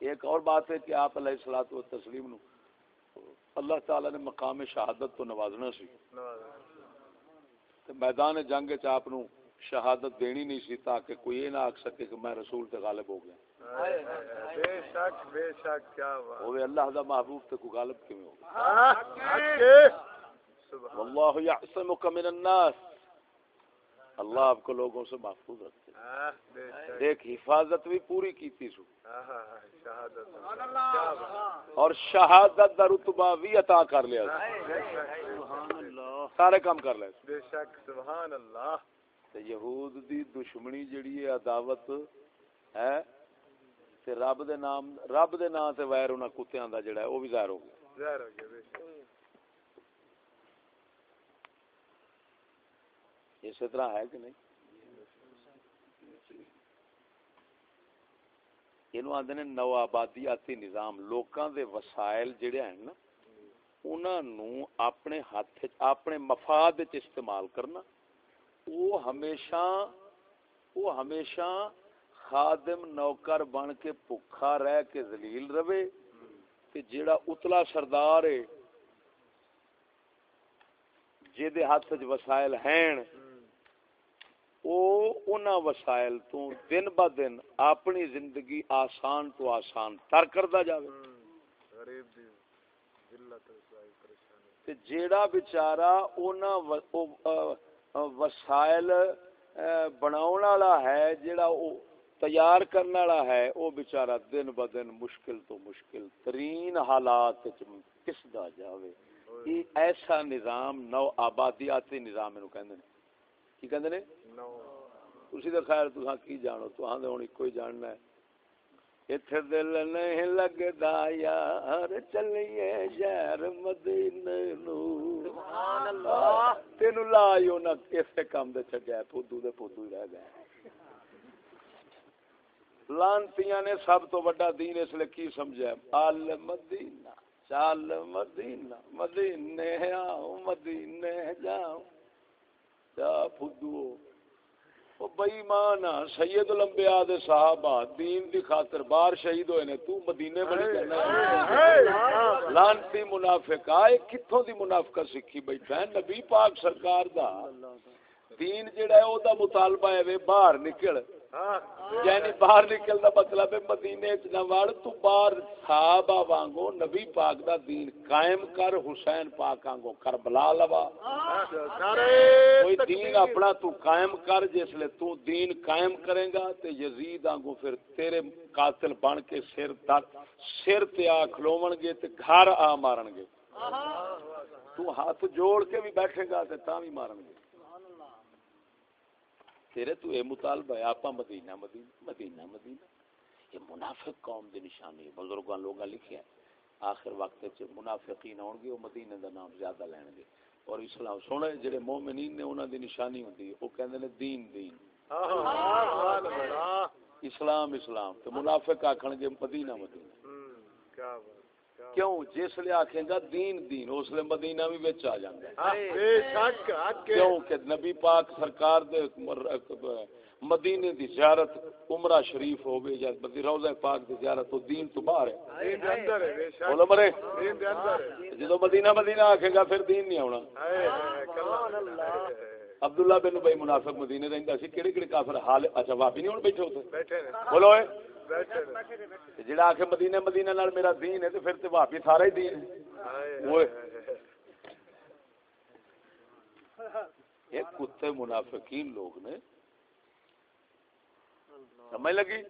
ایک اور بات ہے کہ آپ علیہ الصلوۃ والتسلیم نو اللہ تعالی نے مقام شہادت تو نوازنا سی۔ تے میدان جنگ آپ نو شہادت دینی نہیں سی تاکہ کوئی یہ نہ آکھ سکے کہ میں رسول تے غالب ہو گیا۔ بے شک بے شک کیا بات۔ ہوئے اللہ دا محبوب تے کوئی غالب کیوں ہو؟ واللہ یعصمک من الناس۔ اللہ آپ کو لوگوں سے محفوظ رکھتے ایک حفاظت بھی پوری سو۔ شہادت۔ کیا بات۔ اور شہادت دا رتبہ بھی عطا کر لیا بے شک۔ سارے کام کر لے۔ بے شک سبحان اللہ۔ تے یہود دی دشمنی جڑی ہے عداوت ہے؟ تے رب دے نام رب دے نام تے ویر انہاں کتیاں دا جڑا ہے وہ بھی ظاہر ہو گیا۔ ظاہر ہو گیا بے شک۔ اسی طرح ہے کہ نہیں؟ یہ آدھے نے نو آبادیاتی نظام لوکاں دے وسائل جڑے ہیں نا انہاں اپنے ہاتھ اپنے مفاد استعمال کرنا۔ وہ ہمیشہ وہ ہمیشہ خادم نوکر بن کے بھکھا رہ کے ذلیل رہے۔ تے جیڑا اتلا سردار ہے جے ہاتھ وچ وسائل ہیں، او انہاں وسائل تو دن با دن اپنی زندگی آسان تو آسان تر کردا جاوے۔ غریب دی تے جیڑا بیچارہ انہاں و- او آ- آ وسائل بناون والا ہے جیڑا او تیار کرنے والا ہے او بیچارہ دن با دن مشکل تو مشکل ترین حالات وچ پسدا جاوے؟ یہ ایسا نظام نو آبادیاتی نظام اینو کہندے نے۔ کی کہندے نے؟ نو۔ اسی دا خیر تساں کی جانو؟ تساں دے ہن اکو ہی جاننا ہے۔ ایتھے دل نہیں لگدا یار چلیے شہر مدینے نو سبحان اللہ تینو لا یو نہ کسے کام دے چھڈیا پھدو دے پھدو ہی رہ گئے لانتیاں نے سب تو بڑا دین اس لیے کی سمجھا آل مدینہ چال مدینہ مدینے آؤ مدینے جاؤ جا پھدو وہ بےمان سید الانبیاء دے صحابہ دین دی خاطر باہر شہید ہوئے نے تو مدینے بڑی لانتی منافق آئے کتھوں دی منافقت سکھی بیٹھا ہے نبی پاک سرکار دا۔ دین جڑا ہے او دا مطالبہ ہے وے باہر نکل۔ یعنی باہر نکل دا مطلب ہے مدینے چ نہ وڑ تو باہر صحابہ وانگو نبی پاک دا دین قائم کر حسین پاک کربلا لوا۔ کوئی دین اپنا تو قائم کر جس لے تو دین قائم کرے گا تے یزید آنگو پھر تیرے قاتل بن کے سر تک سر تے آ کھلوون گے تے گھر آ مارن گے۔ تو ہاتھ جوڑ کے بھی بیٹھے گا تے تاں بھی مارن گے۔ تیرے تو اے مطالبہ ہے آپا مدینہ مدینہ مدینہ مدینہ۔ یہ منافق قوم دی نشانی ہے بزرگاں لوگاں لکھیا ہے۔ آخر وقت وچ منافقین ہون گے وہ مدینے دا نام زیادہ لین گے۔ اور اسلام سونے جڑے مومنین نے انہاں دی نشانی ہوندی وہ کہندے نے دین دین۔ سبحان اللہ۔ اسلام اسلام۔ تے منافق آکھن گے مدینہ مدینہ۔ کیا بات۔ کیوں؟ جس لے آکھیں گا دین دین اس لے مدینہ بھی وچ آ جاندا ہے ہاں، بے شک کیوں کہ نبی پاک سرکار دے مدینے دی زیارت عمرہ شریف ہوگی یا روضہ پاک دی زیارت تو دین تو باہر ہے۔ دین دے اندر ہے بے شک۔ بولو مرے۔ دین دے اندر ہے۔ جدو مدینہ مدینہ آکھے گا پھر دین نہیں ہائے ہائے کلا عبداللہ بن بھائی منافق مدینے رہندا سی کیڑے کیڑے کافر حال اچھا واپی نہیں ہون بیٹھے ہوتے۔ بیٹھے بولو اے۔ جڑا آکھے مدینے مدینہ نال میرا دین ہے تے پھر تے واپی سارا ہی دین ہے۔ یہ کتے منافقین لوگ نے۔ سمجھ لگی؟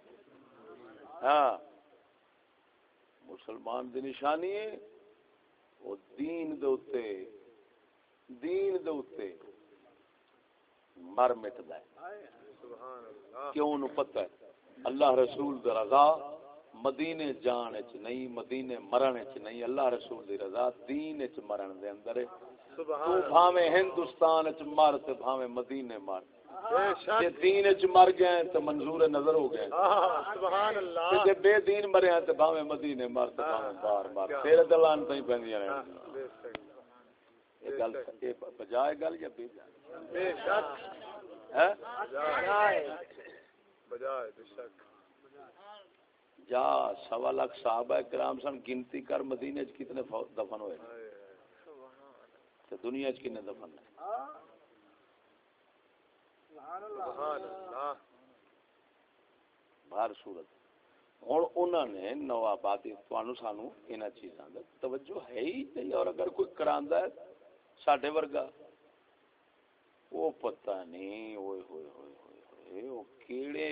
ہاں۔ مسلمان دی نشانی ہے۔ وہ دین دے اتے دین دے اتے مر مٹدا ہے۔ کیوں انہوں پتہ ہے؟ اللہ رسول دی رضا مدینے جان چ نہیں مدینے مرن چ نہیں اللہ رسول دی رضا دین چ مرن دے اندر ہے۔ تو بھاویں ہندوستان چ مر تے بھاویں مدینے مر۔ بے جے دین چ مر گئے تو منظور نظر ہو گئے۔ ہاں سبحان تے اللہ۔ جے بے دین مریا تے بھاویں مدینے مر تے بھاویں باہر مر۔ تیرے دلان تیں پیندیاں ہاں، رہن بے شک۔ یہ گل بجائے گل یا بے جائے بے شک ہے۔ بجائے بے شک۔ جا سوا لاکھ صحابہ کرام سن گنتی کر مدینے چ کتنے دفن ہوئے تے دنیا چ کتنے دفن ہیں سبحان اللہ۔ صورت۔ ہوں انہوں نے نو آبادی تمہوں سانو یہاں چیزاں کا توجہ ہے ہی نہیں اور اگر کوئی کراندا ہے ساڈے ورگا۔ وہ پتہ نہیں ہوئے ہوئے ہوئے۔ ہوئے ہوئے کیڑے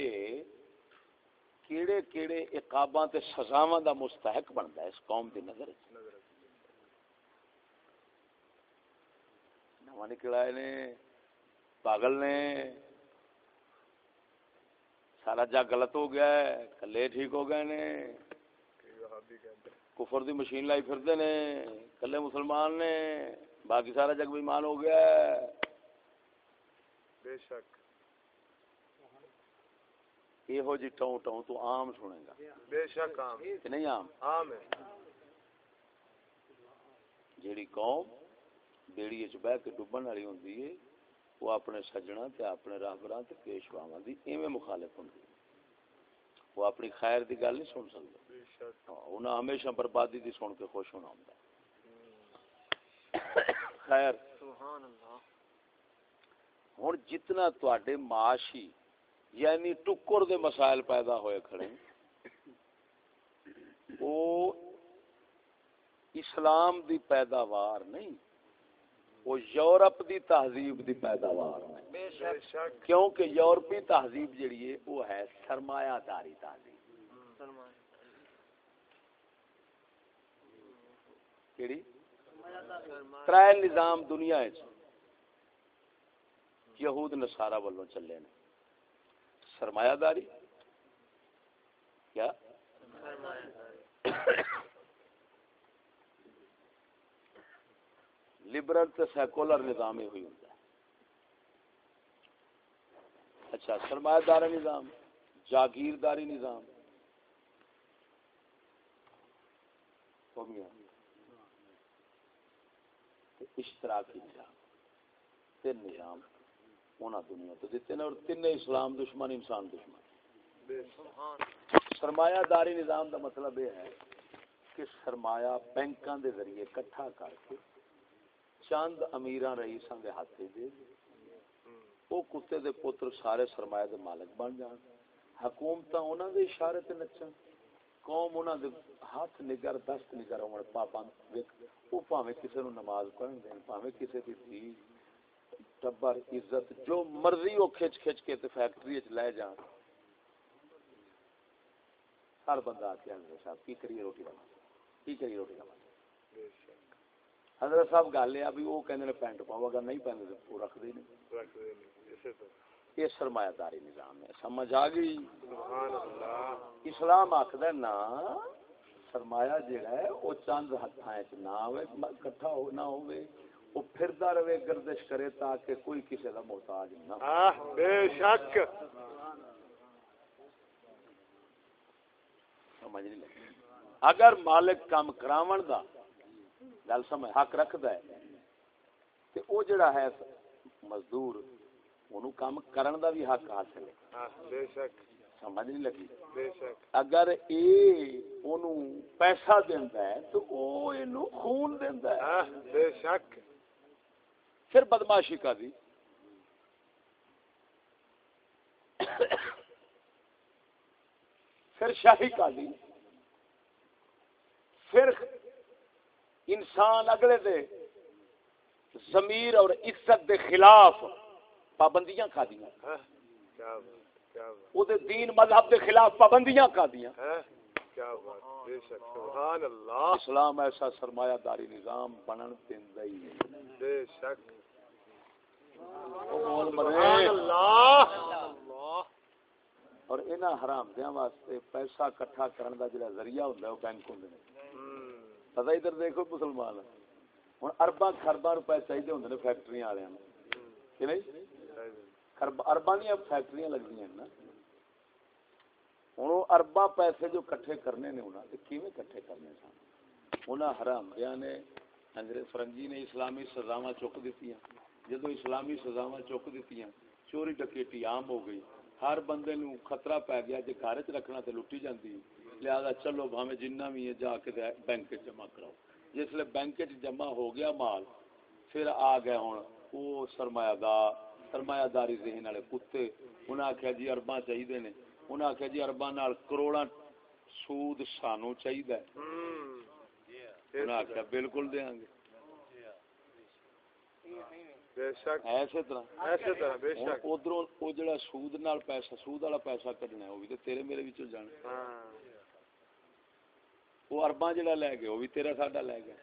کیڑے کیڑے عقاباں تے سزاواں دا مستحق بندا ہے اس قوم دی نظر وچ۔ نظر نواں نکلا نے، پاگل نے، سارا جا غلط ہو گیا ہے، کلے ٹھیک ہو گئے نے۔ کفر دی مشین لائی پھرتے نے، کلے مسلمان نے، باقی سارا جگ بیمان ہو گیا ہے۔ بے شک۔ یہ جی ٹوں ٹوں تو عام سنے گا بے شک عام کہ نہیں عام عام ہے جیڑی قوم بیڑی وچ بہ کے ڈبن والی ہوندی ہے وہ اپنے سجنا تے اپنے راہبراں تے پیشواواں دی ایویں مخالف ہوندی وہ اپنی خیر دی گل نہیں سن سکدا بے شک انہاں ہمیشہ بربادی دی سن کے خوش ہونا ہوندا ہے خیر سبحان اللہ ہن جتنا تواڈے معاشی یعنی ٹکر دے مسائل پیدا ہوئے کھڑے وہ اسلام دی پیداوار نہیں وہ یورپ دی تہذیب دی پیداوار ہے بے شک۔ کیونکہ یورپی تہذیب جڑی ہے وہ ہے سرمایہ داری تہذیب۔ کیڑی؟ ترائے نظام دنیا وچ یہود نصارا والوں چلے نے۔ سرمایہ داری؟ کیا؟ لبرل تے سیکولر نظام ہی ہوئی ہوتا اچھا سرمایہ دار نظام، جاگیرداری نظام۔ اشتراکی نظام تین نظام۔ ہونا دنیا تو دیتے ہیں اور تین اسلام دشمن انسان دشمن۔ سرمایہ داری نظام دا مطلب یہ ہے کہ سرمایہ بینکاں دے ذریعے کٹھا کر کے چند امیراں رئیساں دے ہاتھ دے وہ کتے دے پتر سارے سرمایہ دے مالک بن جان۔ حکومتاں انہاں دے اشارے تے نچن۔ قوم انہاں دے ہاتھ نگر دست نگر ہون پابند۔ وہ پاویں کسے نو نماز پڑھن دین پاویں کسے دی ٹبر عزت جو مرضی وہ کھچ کھچ کے تے فیکٹری وچ لے جان۔ ہر بندہ آ کے حضرت صاحب کی کریے روٹی بنا؟ کی کریے روٹی بنا؟ حضرت صاحب گل یہ بھی وہ کہندے نے پینٹ پاؤ اگر نہیں پہنتے تو وہ رکھ دے نہیں یہ سرمایہ داری نظام ہے سمجھ آ گئی؟ اسلام آخد نا سرمایہ جہا ہے وہ چند ہاتھاں وچ نہ ہوئے کٹھا ہو نہ ہوئے۔ وہ پھردا رہے گردش کرے تاکہ کوئی کسی دا محتاج نہ ہو۔ بے شک۔ سمجھ نہیں لگی۔ اگر مالک کام کراون دا گل سمجھ حق رکھدا ہے تے او جڑا ہے مزدور اونوں کام کرن دا بھی حق حاصل ہے۔ بے شک۔ سمجھ نہیں لگی۔ بے شک۔ اگر اے اونوں پیسہ دیندا ہے تو او اینو خون دیندا ہے۔ بے شک۔ پھر بدماشی کا دی۔ پھر شاہی کا دی۔ پھر انسان اگلے دے ضمیر اور عزت دے خلاف پابندیاں کھا دیا بات او دے دین مذہب دے خلاف پابندیاں کھا دیا اللہ۔ اسلام ایسا سرمایہ داری نظام بنن دیندا ہی نہیں۔ بے شک او بول سبحان مرے اللہ اور انہاں حرام دیاں واسطے پیسہ اکٹھا کرن دا جڑا ذریعہ ہوندا ہے او بینک ہوندے نے۔ پتہ ادھر دیکھو مسلمان۔ ہن ارباں خرباں روپے چاہیے ہوندے نے فیکٹریاں والےاں نوں کہ نہیں۔ خرب ارباں دیاں فیکٹریاں لگدیاں ہیں نا۔ ہن او ارباں پیسے جو کٹھے کرنے نے انہاں تے کیویں کٹھے کرنے سن؟ انہاں حرام دیاں نے انگریز فرنگی نے اسلامی سزاواں چک دتیاں۔ جدو اسلامی سزاواں چک دتیاں چوری ڈکیٹی عام ہو گئی۔ ہر بندے نو خطرہ پی گیا جے گھر چ رکھنا تے لٹی جاندی۔ لہذا چلو بھاویں جنہ بھی ہے جا کے بینک جمع کراؤ۔ جس لے بینک جمع ہو گیا مال پھر آ گئے ہن وہ سرمایہ دار سرمایہ داری ذہن والے کتے۔ انہیں آخیا جی ارباں چاہیے نے۔ انہیں آخیا جی ارباں نال کروڑاں سود سانو چاہیے ہم، انہیں آخیا بالکل دیاں گے بے شک ایسے طرح ایسے طرح بے شک ادھر سود نال پیسہ سود والا پیسہ کڈنا ہے وہ بھی تے تیرے میرے وچوں جانا ہاں۔ وہ ارباں جڑا لے گیا وہ بھی تیرا ساڈا لے گیا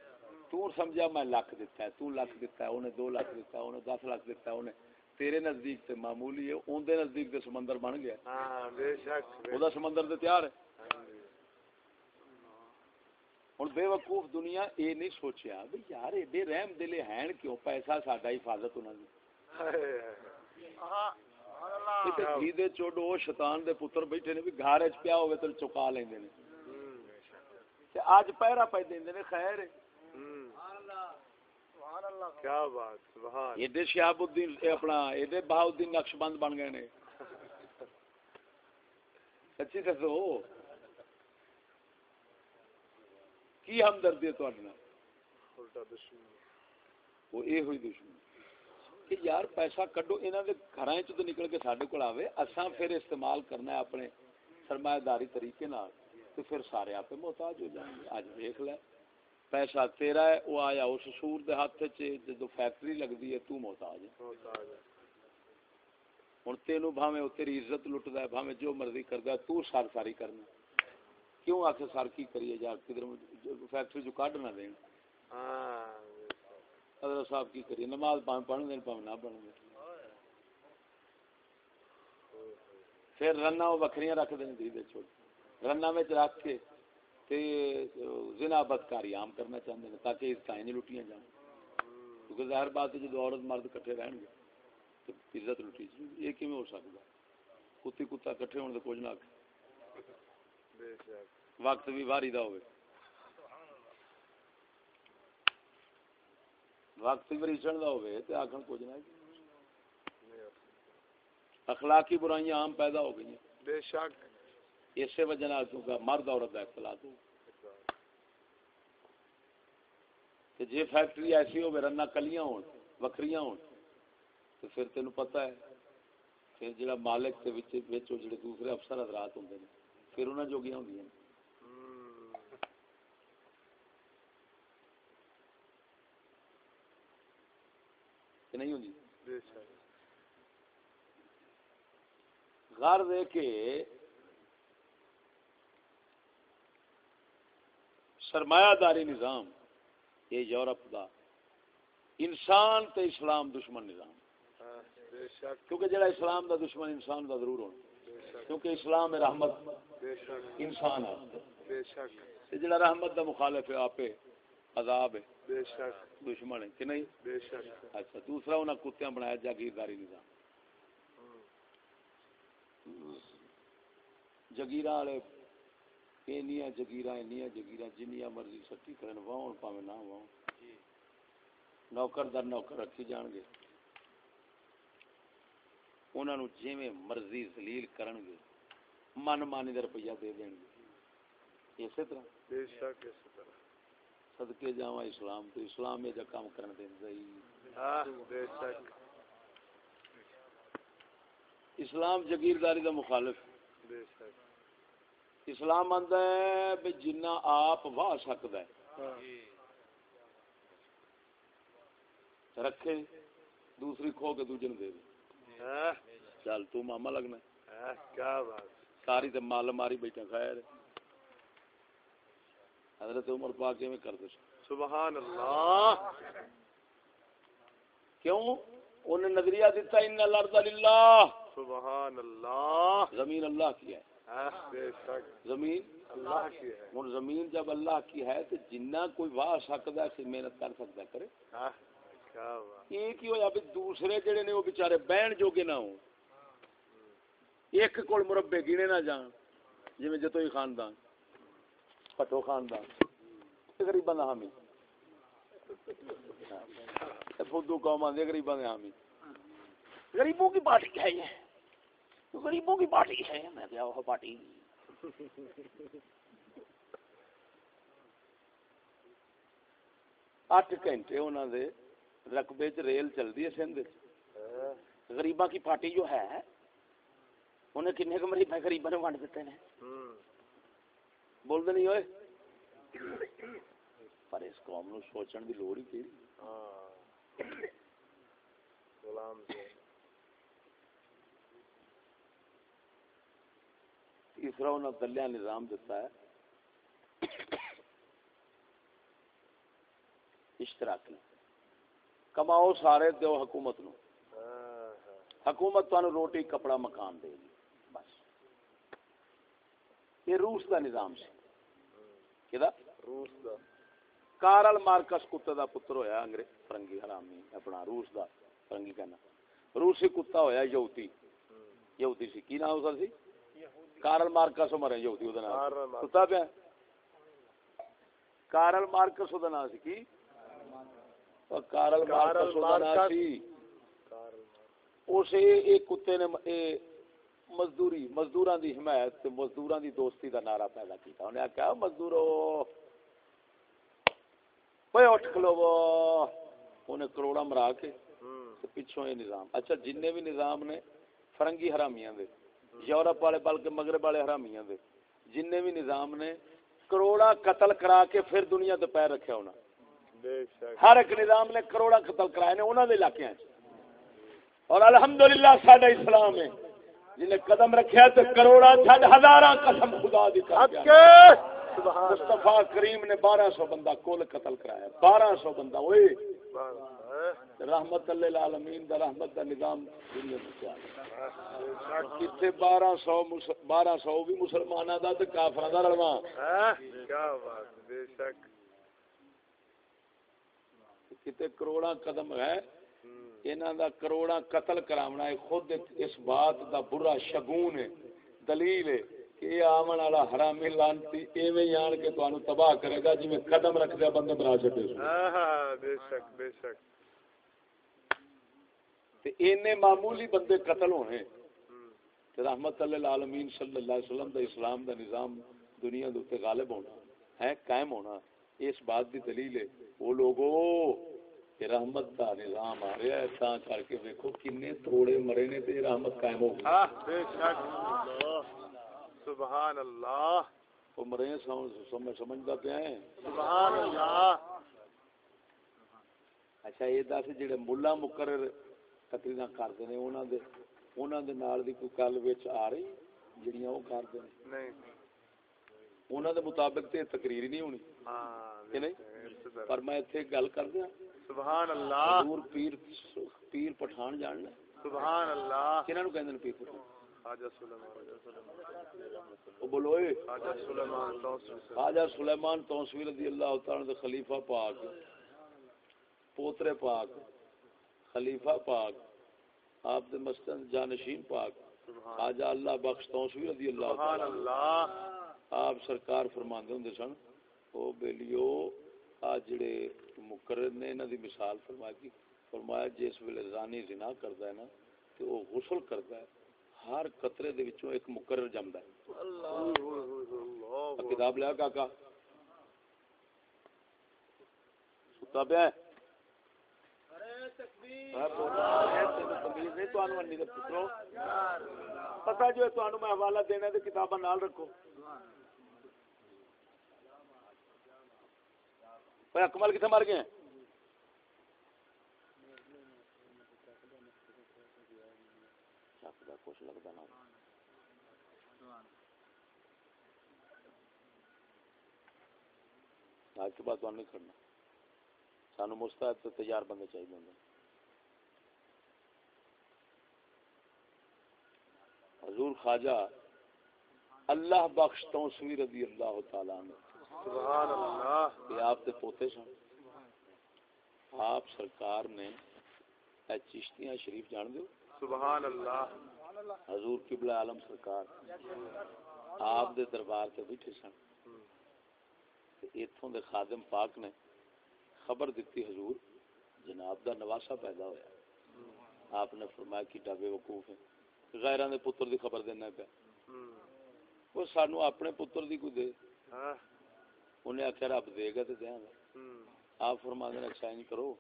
تو سمجھا میں لاکھ دیتا ہے تو لاکھ دیتا ہے انہیں دو لاکھ دیتا ہے انہیں دس لاکھ دیتا ہے انہیں تیرے نزدیک تے معمولی ہے اون دے نزدیک تے سمندر بن گیا ہاں بے شک سمندر تے تیار ہے۔ ہوں بے وقوف دنیا یہ نہیں سوچیا بھی یار ایڈے رحم دلے ہیں کیوں؟ پیسہ ساڈا حفاظت انہوں نے دے چوڈ شیطان دے پتر بیٹھے نے بھی گھر وچ پیا ہوے تے چکا لیندے نے۔ تے اج پہرا پے دیندے نے خیر ہے ہم۔ کیا بات سبحان ایڈے شہاب الدین اے اپنا ایڈے بہاؤدین نقش بند بن گئے نے۔ سچی دسو؟ کی ہمدردی ہے تہاڈے نال۔ وہ یہ ہوئی دشمن۔ کہ یار پیسہ کڈو انہاں دے گھراں چ تو نکل کے ساڈے کول آوے اساں پھر استعمال کرنا ہے اپنے سرمایہ داری طریقے نال پھر سارے آپ محتاج ہو جائیں گے۔ اج دیکھ لے پیسہ تیرا ہے وہ آیا اس سور دے ہاتھ چ جدو فیکٹری لگدی ہے تو محتاج ہے۔ ہن تینوں بھاویں او تیری عزت لٹدا ہے بھاویں جو مرضی کردا ہے تو سار ساری کرنا۔ کیوں آخر سر کی کریے یار کدھر فیکٹری جو کڈ نہ دین؟ ہاں۔ حضرت صاحب کی کریے نماز پاویں پڑھ دین پاویں نہ پڑھ دین۔ پھر رنا وہ بکریاں رکھ دیں دھیرے چھوڑ۔ رنا میں رکھ کے تے زنا بدکاری عام کرنا چاہتے ہیں تاکہ اس کائیں لٹیاں جان۔ کیونکہ ظاہر بات ہے جب عورت مرد کٹھے رہن گے تو عزت لٹی یہ کیوں ہو سکتا کتی کتا کٹھے ہونے تو کچھ نہ آکھے۔ وقت بھی واری دا ہوئے۔ وقت بھی بریچن دا ہوئے تے آکھن کچھ نہ اخلاقی برائیاں عام پیدا ہو گئی ہیں۔ بے شک۔ اسی وجہ نال کیونکہ مرد عورت کا اختلاط ہو۔ کہ جی فیکٹری ایسی ہو رنا کلیاں ہون وکھریاں ہون تو پھر تینوں پتہ ہے۔ پھر جڑا مالک تے وچ وچ جڑے دوسرے افسر حضرات ہوندے نے۔ پھر انہاں جوگیاں ہوندیاں کہ نہیں ہوندی؟ بے شک۔ غرض ہے کہ سرمایہ داری نظام یہ یورپ دا انسان تے اسلام دشمن نظام۔ ہاں کیونکہ جڑا اسلام دا دشمن انسان دا ضرور ہونا۔ شک کیونکہ اسلام رحمت انسان ہے۔ جڑا رحمت دا مخالف ہے آپ عذاب ہے بے شک۔ دشمن ہے کہ نہیں؟ بے شک۔ اچھا دوسرا انہاں کتیاں بنایا جاگیرداری نظام۔ جگیرہ والے اینیاں جگیرہ اینیاں جگیرہ جنیاں مرضی سٹی کرن واہن پاویں نہ واہن نوکر در نوکر رکھی جان گے۔ انہاں نو جویں مرضی ذلیل کرن گے من مانی دا روپیہ دے دین گے۔ اسی طرح۔ بے شک طرح۔ صدقے جاواں اسلام تو اسلام یہ جا کام کرن دیندا ہی ہاں بے شک۔ اسلام جگیرداری دا مخالف۔ بے شک۔ اسلام آندا ہے بھی جنہ آپ واہ سکدا ہے۔ ہاں۔ رکھے دوسری کھو کے دوجے نوں دے دے۔ چل تو ماما لگنا۔ ہاں، کیا بات۔ ساری تے مال ماری بیٹھا خیر۔ حضرت عمر پاک کیویں کردے سن؟ سبحان اللہ۔ کیوں؟ انہیں نظریہ دیتا ان الارض للہ۔ سبحان اللہ۔ زمین اللہ کی ہے۔ ہاں زمین؟ اللہ کی ہے۔ ہوں زمین جب اللہ کی ہے تو جنہ کوئی واہ سکتا ہے محنت کر سکتا کرے۔ ہاں۔ یہ کی ہویا بھی دوسرے جڑے نے وہ بیچارے بہن جوگے نہ ہوں۔ ایک کول مربے گنے نہ جان جی میں جتوئی خاندان، پٹو خاندان غریباں دا حامی۔ فدو قوم آندے، غریباں دے حامی۔ غریبوں کی پارٹی ہے یہ۔ غریبوں کی پارٹی ہے، میں کیا وہ پارٹی۔ اٹھ گھنٹے انہوں دے رقبے چ ریل چلتی ہے سندھ ہاں، غریباں کی پارٹی جو ہے انہیں کنے کمرے میں غریباں نے ونڈ دیتے ہیں ہوں بول دے نہیں ہوئے پر اس قوم نو سوچن دی لوڑ ہی کی غلام تیسرا انہوں دلیا نظام دیتا ہے اشتراکی کماؤ سارے دیو حکومت نو۔ ہاں۔ ہاں حکومت تانوں روٹی کپڑا مکان دے گی بس۔ یہ روس دا نظام سی۔ کدا روس دا۔ کارل مارکس کتے دا پتر ہویا انگریز فرنگی حرامی اپنا روس دا فرنگی کہنا۔ روسی کتا ہویا یہودی۔ یہودی سی کی نام اس سی؟ کارل مارکس مرے یہودی او دا نام۔ کتا پیا کارل مارکس او دا نام سی کی؟ کارل مارکس دا۔ سی اسے ایک کتے نے مزدوری مزدوراں دی حمایت تے مزدوراں دی دوستی دا نعرہ پیدا کیتا۔ انہیں آکھیا مزدورو اوے اٹھ کھلوو انہیں کروڑا مرا کے تے پچھوں یہ نظام۔ اچھا جن بھی نظام نے فرنگی حرامیاں دے یورپ والے بلکہ مغرب والے حرامیاں دے جن بھی نظام نے کروڑا قتل کرا کے پھر دنیا تے پیر رکھیا ہونا۔ ہر ایک نظام نے کروڑا قتل کرائے نے انہوں نے علاقے اور الحمدللہ ساڈا اسلام ہے۔ جن قدم رکھیا تے کروڑا چھڈ ہزاراں قسم خدا دی مصطفیٰ کریم نے بارہ سو بندہ کل قتل کرایا بارہ سو بندہ اللہ رحمت اللہ العالمین دا رحمت دا نظام دنیا میں کتنے بارہ سو بارہ سو بھی مسلمانوں دا تے کافراں دا رلواں۔ کتے کروڑا قدم ہے۔ انہاں دا کروڑا قتل کراونا ہے۔ خود اس بات دا برا شگون ہے۔ دلیل ہے کہ یہ آمن والا حرامی لانتی ایویں ہی آن کے تانوں تباہ کرے گا جویں قدم رکھدے بندے مرا چھڈے۔ ہاں ہاں بے شک بے شک۔ تے اینے معمولی بندے قتل ہونے تے رحمت اللہ العالمین صلی اللہ علیہ وسلم دا اسلام دا نظام دنیا دے اوتے غالب ہونا ہے قائم ہونا۔ اس بات دی دلیل ہے۔ وہ لوگوں کہ رحمت دا نظام آ رہا ہے تاں کر کے دیکھو کنے توڑے مرے نے تے رحمت قائم ہو گئی۔ بے شک۔ اللہ سبحان اللہ۔ مرے سمجھ سمجھدا پیا ہے۔ سبحان اللہ۔ اچھا یہ دس جڑے ملا مقرر تقریرا کرتے ہیں انہاں دے انہاں دے نال دی کوئی گل وچ آ رہی جڑیاں وہ کرتے ہیں۔ نہیں۔ انہاں دے مطابق تے تقریر ہی نہیں ہونی ہاں کہ نہیں۔ پر میں ایتھے گل کر دیا سبحان اللہ۔ حضور پیر پیر پٹھان جاننا سبحان اللہ۔ کنہاں نو کہندے نے پیر پٹھان؟ خواجہ سلیمان او بولو اے۔ خواجہ سلیمان توسری سے خواجہ سلیمان توسوی رضی اللہ تعالی عنہ دے خلیفہ پاک۔ پوترے پاک خلیفہ پاک آپ دے جانشین پاک۔ خواجہ اللہ بخش توسوی رضی اللہ تعالی۔ آپ سرکار فرماندے ہوندے سن۔ او بیلیو آ جڑے مقرر نے انہاں دی مثال فرما کی فرمایا جس ویلے زانی زنا کردا ہے نا تے او غسل کردا ہے ہر قطرے دے وچوں ایک مقرر جمدا ہے۔ اللہ کتاب لیا کاکا؟ ستا پیا ہے؟ پتہ جو ہے میں حوالہ دینا کتاباں نال رکھو۔ اکمل کتنے مر گئے ہیں؟ کچھ لگدا نہ آج کے بعد تو نہیں کرنا سانو مستعد تو تیار بندے چاہیے ہوں حضور خواجہ اللہ بخش توسوی رضی اللہ تعالیٰ عنہ۔ سبحان اللہ۔ یہ آپ کے پوتے سن۔ آپ سرکار نے چشتیاں شریف جان دو سبحان اللہ۔ حضور قبلہ عالم سرکار۔ آپ دے دربار تے بیٹھے سن۔ ایتھوں دے خادم پاک نے خبر دیتی حضور جناب دا نواسا پیدا ہویا۔ آپ نے فرمایا کہ ڈبے وقوف ہیں۔ غیران دے پتر دی خبر دینا پیا۔ ہوں۔ وہ سانو اپنے پتر دی کوئی دے۔ ہاں۔ انہیں آخیا رب دے گا تو دیا گا آپ فرما دینا اچھا نہیں کرو۔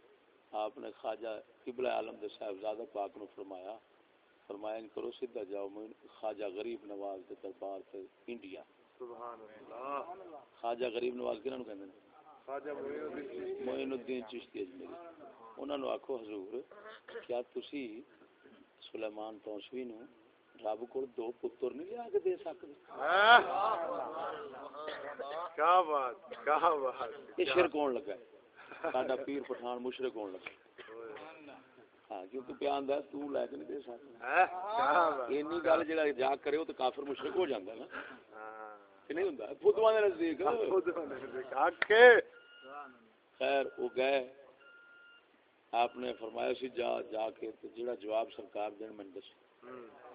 آپ نے خواجہ قبلہ عالم دے صاحبزادہ پاک نو فرمایا۔ فرمایا ان کرو سیدھا جاؤ موین خواجہ غریب نواز دے دربار تے انڈیا۔ سبحان اللہ۔ خواجہ غریب نواز کنہاں نو کہندے نے؟ خواجہ معین الدین معین الدین چشتی اجمیری انہاں نو آکھو حضور کیا تسی سلیمان توسوی نو رب کول دو پتر نہیں لیا کے دے ہاں؟ کیا بات کیا بات یہ شرک ہون لگا ہے ساڈا پیر پٹھان مشرک ہون لگا ہے۔ ہاں کیونکہ بیان دا تو لے کے نہیں دے سکدا؟ کیا بات اینی گل جڑا جا کرے او تے کافر مشرک ہو جاندا ہے نا کہ نہیں ہوندا فتوا دے نزدیک خود نے دیکھا کہ خیر وہ گئے آپ نے فرمایا سی جا جا کے جڑا جواب سرکار دین دس انہاں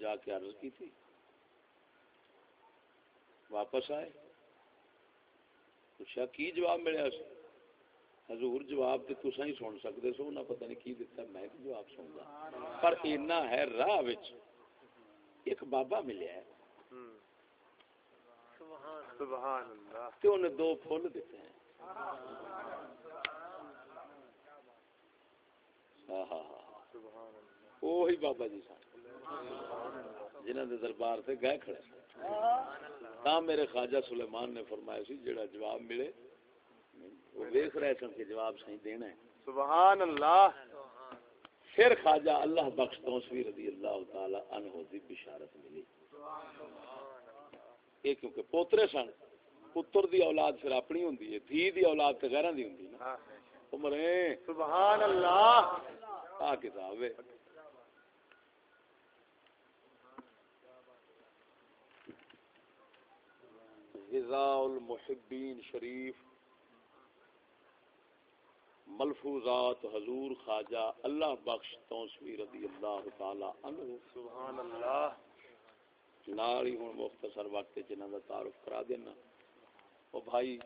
جا کے عرض کی تھی۔ واپس آئے۔ پوچھا کی جواب ملیا سی حضور جواب تے تساں ہی سن سکدے سو انہاں پتہ نہیں کی دتا میں کی جواب سن گا پر اینا ہے راہ وچ ایک بابا ملیا ہے۔ سبحان اللہ۔ تے انہیں دو پھول دیتے ہیں۔ ہاں ہاں ہاں وہی بابا جی سن۔ جنہاں دے دربار سے گئے کھڑے سن۔ تا میرے خواجہ سلیمان نے فرمایا سی جڑا جواب ملے وہ دیکھ رہے سن کہ جواب صحیح دینا ہے۔ سبحان اللہ۔ پھر خواجہ اللہ بخش توسوی رضی اللہ تعالی عنہ دی بشارت ملی۔ یہ کیونکہ پوترے سن پتر دی اولاد پھر اپنی ہوندی ہے دھی دی اولاد تے غیراں دی ہوندی نا ہاں۔ عمریں سبحان اللہ۔ آ کتاب ہے۔ غذاء المحبین شریف ملفوظات حضور خواجہ اللہ بخش توسوی رضی اللہ تعالی عنہ۔ سبحان اللہ نال ہی ہن مختصر وقت جنہاں دا تعارف کرا دینا۔ او بھائی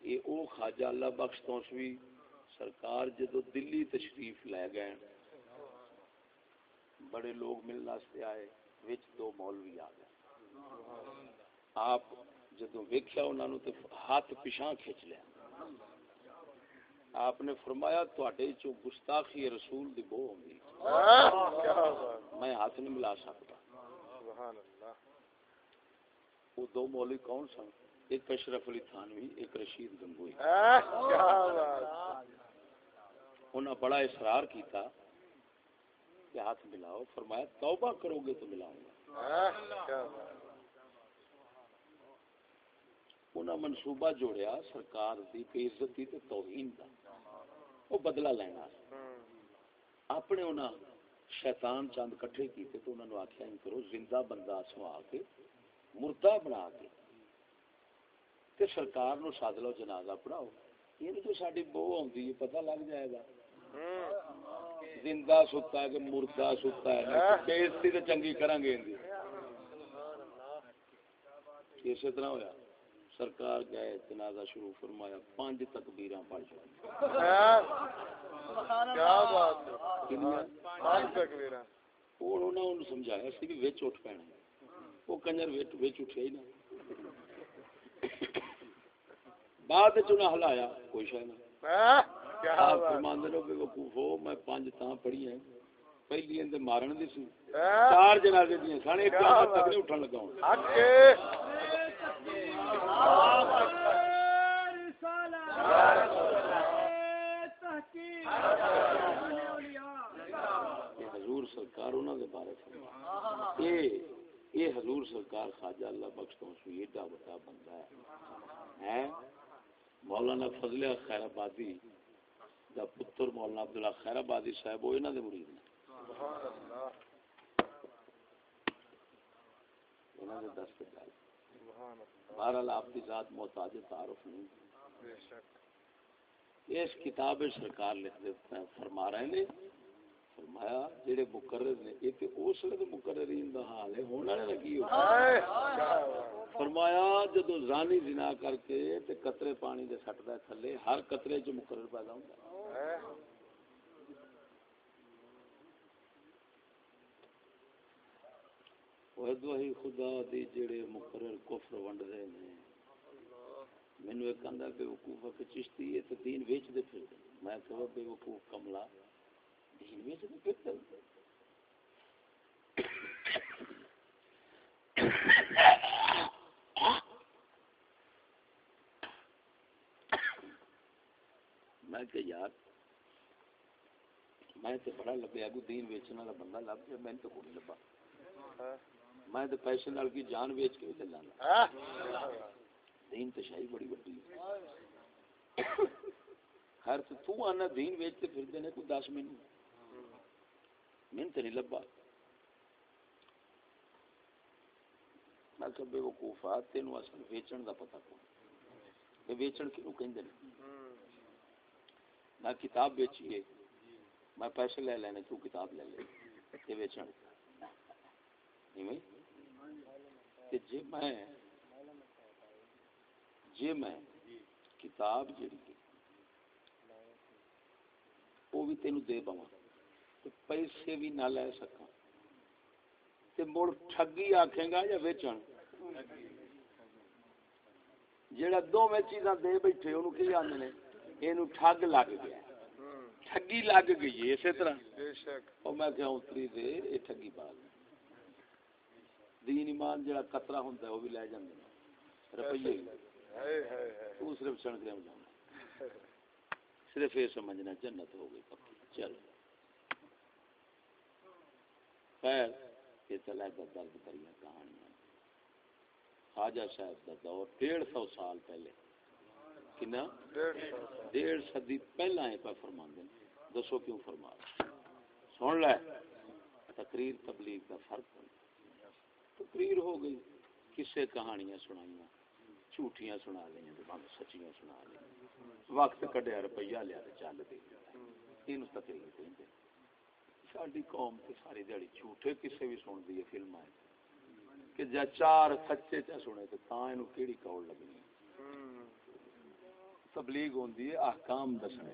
یہ او خواجہ اللہ بخش توسوی سرکار جدو دلی تشریف لے گئے بڑے لوگ ملنے واسطے آئے وچ دو مولوی آ گئے۔ آپ جدو ویکھیا انہاں نو ہاتھ پیچھے کھچ لیا۔ آپ نے فرمایا تواڈے چوں گستاخی رسول دی بو ہوندی۔ میں ہاتھ نہیں ملا سکتا۔ وہ دو مولوی کون سن؟ ایک اشرف علی تھانوی، ایک رشید گنگوئی۔ ہاں؟ بڑا اصرار کیتا کہ ہاتھ ملاؤ۔ فرمایا توبہ کرو گے تو ملاؤں گا۔ ہاں؟ منصوبہ جوڑیا سرکار دی بے عزتی تے توہین دا۔ وہ بدلہ لینا۔ اپنے انہوں شیطان چند کٹھے کیتے تو انہوں نے آخیا ان کرو، زندہ بندہ سوا کے مردہ بنا کے تے سرکار نو ساد لو، جنازہ پڑھاؤ۔ یہ جو ساری بو آتی ہے، پتہ لگ جائے گا۔ زندہ ستا ہے کہ مردہ ستا ہے بےزتی تو چنگی کریں گے اندی اسی طرح ہویا؟ سرکار گئے جنازہ شروع فرمایا پانچ تکبیراں پڑھ چکی۔ ہاں؟ کیا بات ہے؟ کنیاں پانچ تکبیراں ہوں انہوں نے سمجھایا؟ سی بھی وچ اٹھ پینا وہ کنجر وچ وچ اٹھیا ہی نہ۔ بعد نہ ہلایا کوئی شے نہ۔ ہاں؟ کیا فرماندے لو بے وقوف ہو میں پانچ تاں پڑھی ہیں۔ پہلی اندے مارن دی سی۔ ہاں؟ چار جنازے دیاں سن ایک قیامت تک نہیں اٹھن لگا ہوں۔ حضور سرکار انہوں دے بارے یہ یہ حضور سرکار خواجہ اللہ بخش تو سو ایڈا بڑا بندہ ہے۔ ہیں؟ مولانا فضل خیر آبادی دا پتر مولانا عبداللہ خیر آبادی صاحب وہ انہوں دے مرید نے۔ سبحان اللہ۔ دے گل سبحان اللہ۔ بہرحال آپ کی ذات محتاج تعارف نہیں۔ اس کتاب سرکار لکھ دیتے ہیں، فرما رہے نے۔ فرمایا، جڑے مقرر نے، یہ تے اس وقت مقررین دا حال ہے ہونے والے دا کی ہو؟ فرمایا جدو زانی زنا کر کے تے قطرے پانی دے سٹدا ہے تھلے، ہر قطرے چ مقرر پیدا ہوندا ہے۔ ہے دوہی خدا دی جڑے مقرر کفر ونڈ دے نے مینو ایک آدھا بے وقوف کہ چشتی ہے تو دین ویچ دے پھر۔ میں کہ بے وقوف کملا، دین ویچ دے پھر۔ میں کہ یار، میں تے بڑا لبیا کو دین ویچنے والا بندہ، لب گیا میں تو کوئی لبا۔ ہاں میں تے پیسے نال کی جان ویچ کے چلا ہاں۔ دین تے شاہی بڑی بڑی ہر تو تو آنا دین ویچتے پھر دینے کو دس مینو من تے نہیں لبا میں کہ بے وقوفا تینوں اصل ویچن دا پتہ کو یہ ویچن کیوں کہندے نے؟ میں کتاب بیچی ہے میں پیسے لے لینے تو کتاب لے لے؟ یہ ویچن۔ ایویں۔ کہ جے میں جے میں کتاب جڑی وہ بھی تینوں دے تے پیسے بھی نہ لے سکاں تے مڑ ٹھگی آکھیں گا یا ویچن؟ جیڑا دو میں چیزاں دے بیٹھے انہوں کی آندے نے؟ اینو ٹھگ لگ گیا ٹھگی لگ گئی ہے اسی طرح۔ اور میں کہ اتری دے یہ ٹھگی گئی دین ایمان جڑا قطرہ ہوندا ہے وہ بھی لے جاندے نے۔ روپیے ہائے ہائے تو صرف سڑک دے جانا صرف یہ سمجھنا جنت ہو گئی پکی۔ چل خیر یہ چلا گا درد کریاں کہانیاں۔ خواجہ صاحب کا دور ڈیڑھ سو سال پہلے۔ کنا؟ ڈیڑھ صدی پہلا ہے پہ فرما دیں دسو کیوں فرما؟ سن لے۔ تقریر تبلیغ کا فرق ہے تقریر ہو گئی۔ کسے کہانیاں سنائیاں، جھوٹیاں سنا لیں سچیاں سنا لیں وقت کڈیا روپیہ لیا چل دے یہ تقریر کہیں ساری قوم تے ساری دیہڑی جھوٹے کسے بھی سن دی فلم کہ جا چار سچے چا سنے تے تاں اینو کیڑی کول لگنی تبلیغ ہوندی ہے، احکام دسنے۔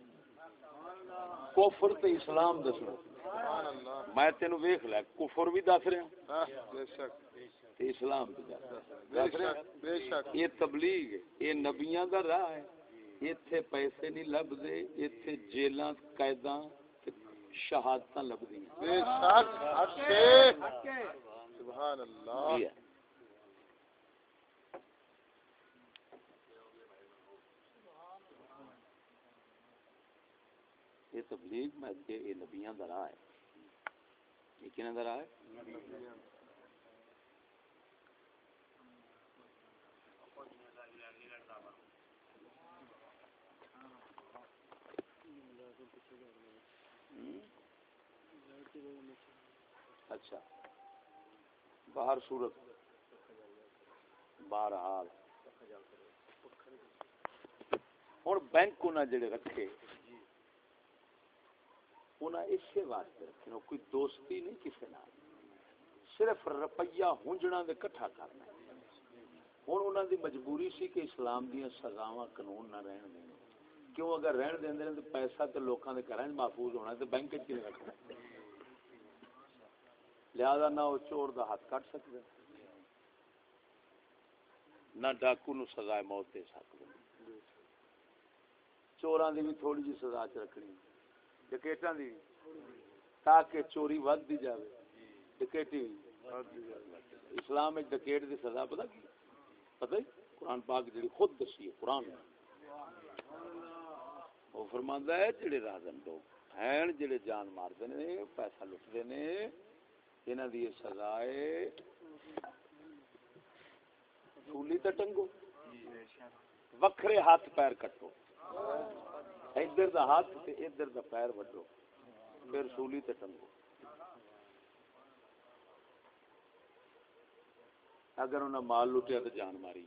کفر تے اسلام دسنا میں تینو ویکھ لیا، کفر بھی دس رہا اسلام یہ تبلیغ یہ نبیاں دا راہ ہے۔ ایتھے پیسے نہیں لبدے ایتھے جیلاں قیداں تے شہادتاں لبدیاں بے شک اچھے سبحان اللہ۔ یہ تبلیغ میں کہ یہ نبیاں دا راہ ہے۔ یہ کنا دا راہ ہے ہم؟ اچھا۔ باہر صورت بہرحال۔ ہوں بینک انہیں جڑے رکھے انہیں اسی واسطے رکھے کوئی دوستی نہیں کسی نال۔ صرف روپیہ ہونجنا دے کٹھا کرنا ہوں انہوں دی مجبوری سی کہ اسلام دیا سزاواں قانون نہ رہن دیں کیوں اگر رہن دیں تو پیسہ تو لوکاں دے گھراں 'چ محفوظ ہونا تو بینک چ نہیں رکھنا لہذا نہ وہ چور دا ہاتھ کٹ سکتے نہ ڈاکو نو سزا موت دے سکتے چوراں دی بھی تھوڑی جی سزا چ رکھنی ڈکیٹاں دی تاکہ چوری ود دی جاوے، ڈکیٹی اسلام میں ڈکیٹ دی سزا پتہ کی؟ پتہ ہے قرآن پاک جڑی خود دسی ہے، قرآن۔ میں وہ فرماندا ہے، جڑے رازن لوگ ہیں، جڑے جان ماردے نے پیسہ لٹدے نے انہاں دی سزا ہے سولی تے ٹنگو وکھرے ہاتھ پیر کٹو ادھر دا ہاتھ تے ادھر دا پیر وڈو پھر سولی تے ٹنگو اگر انہیں مال لٹیا تو جان ماری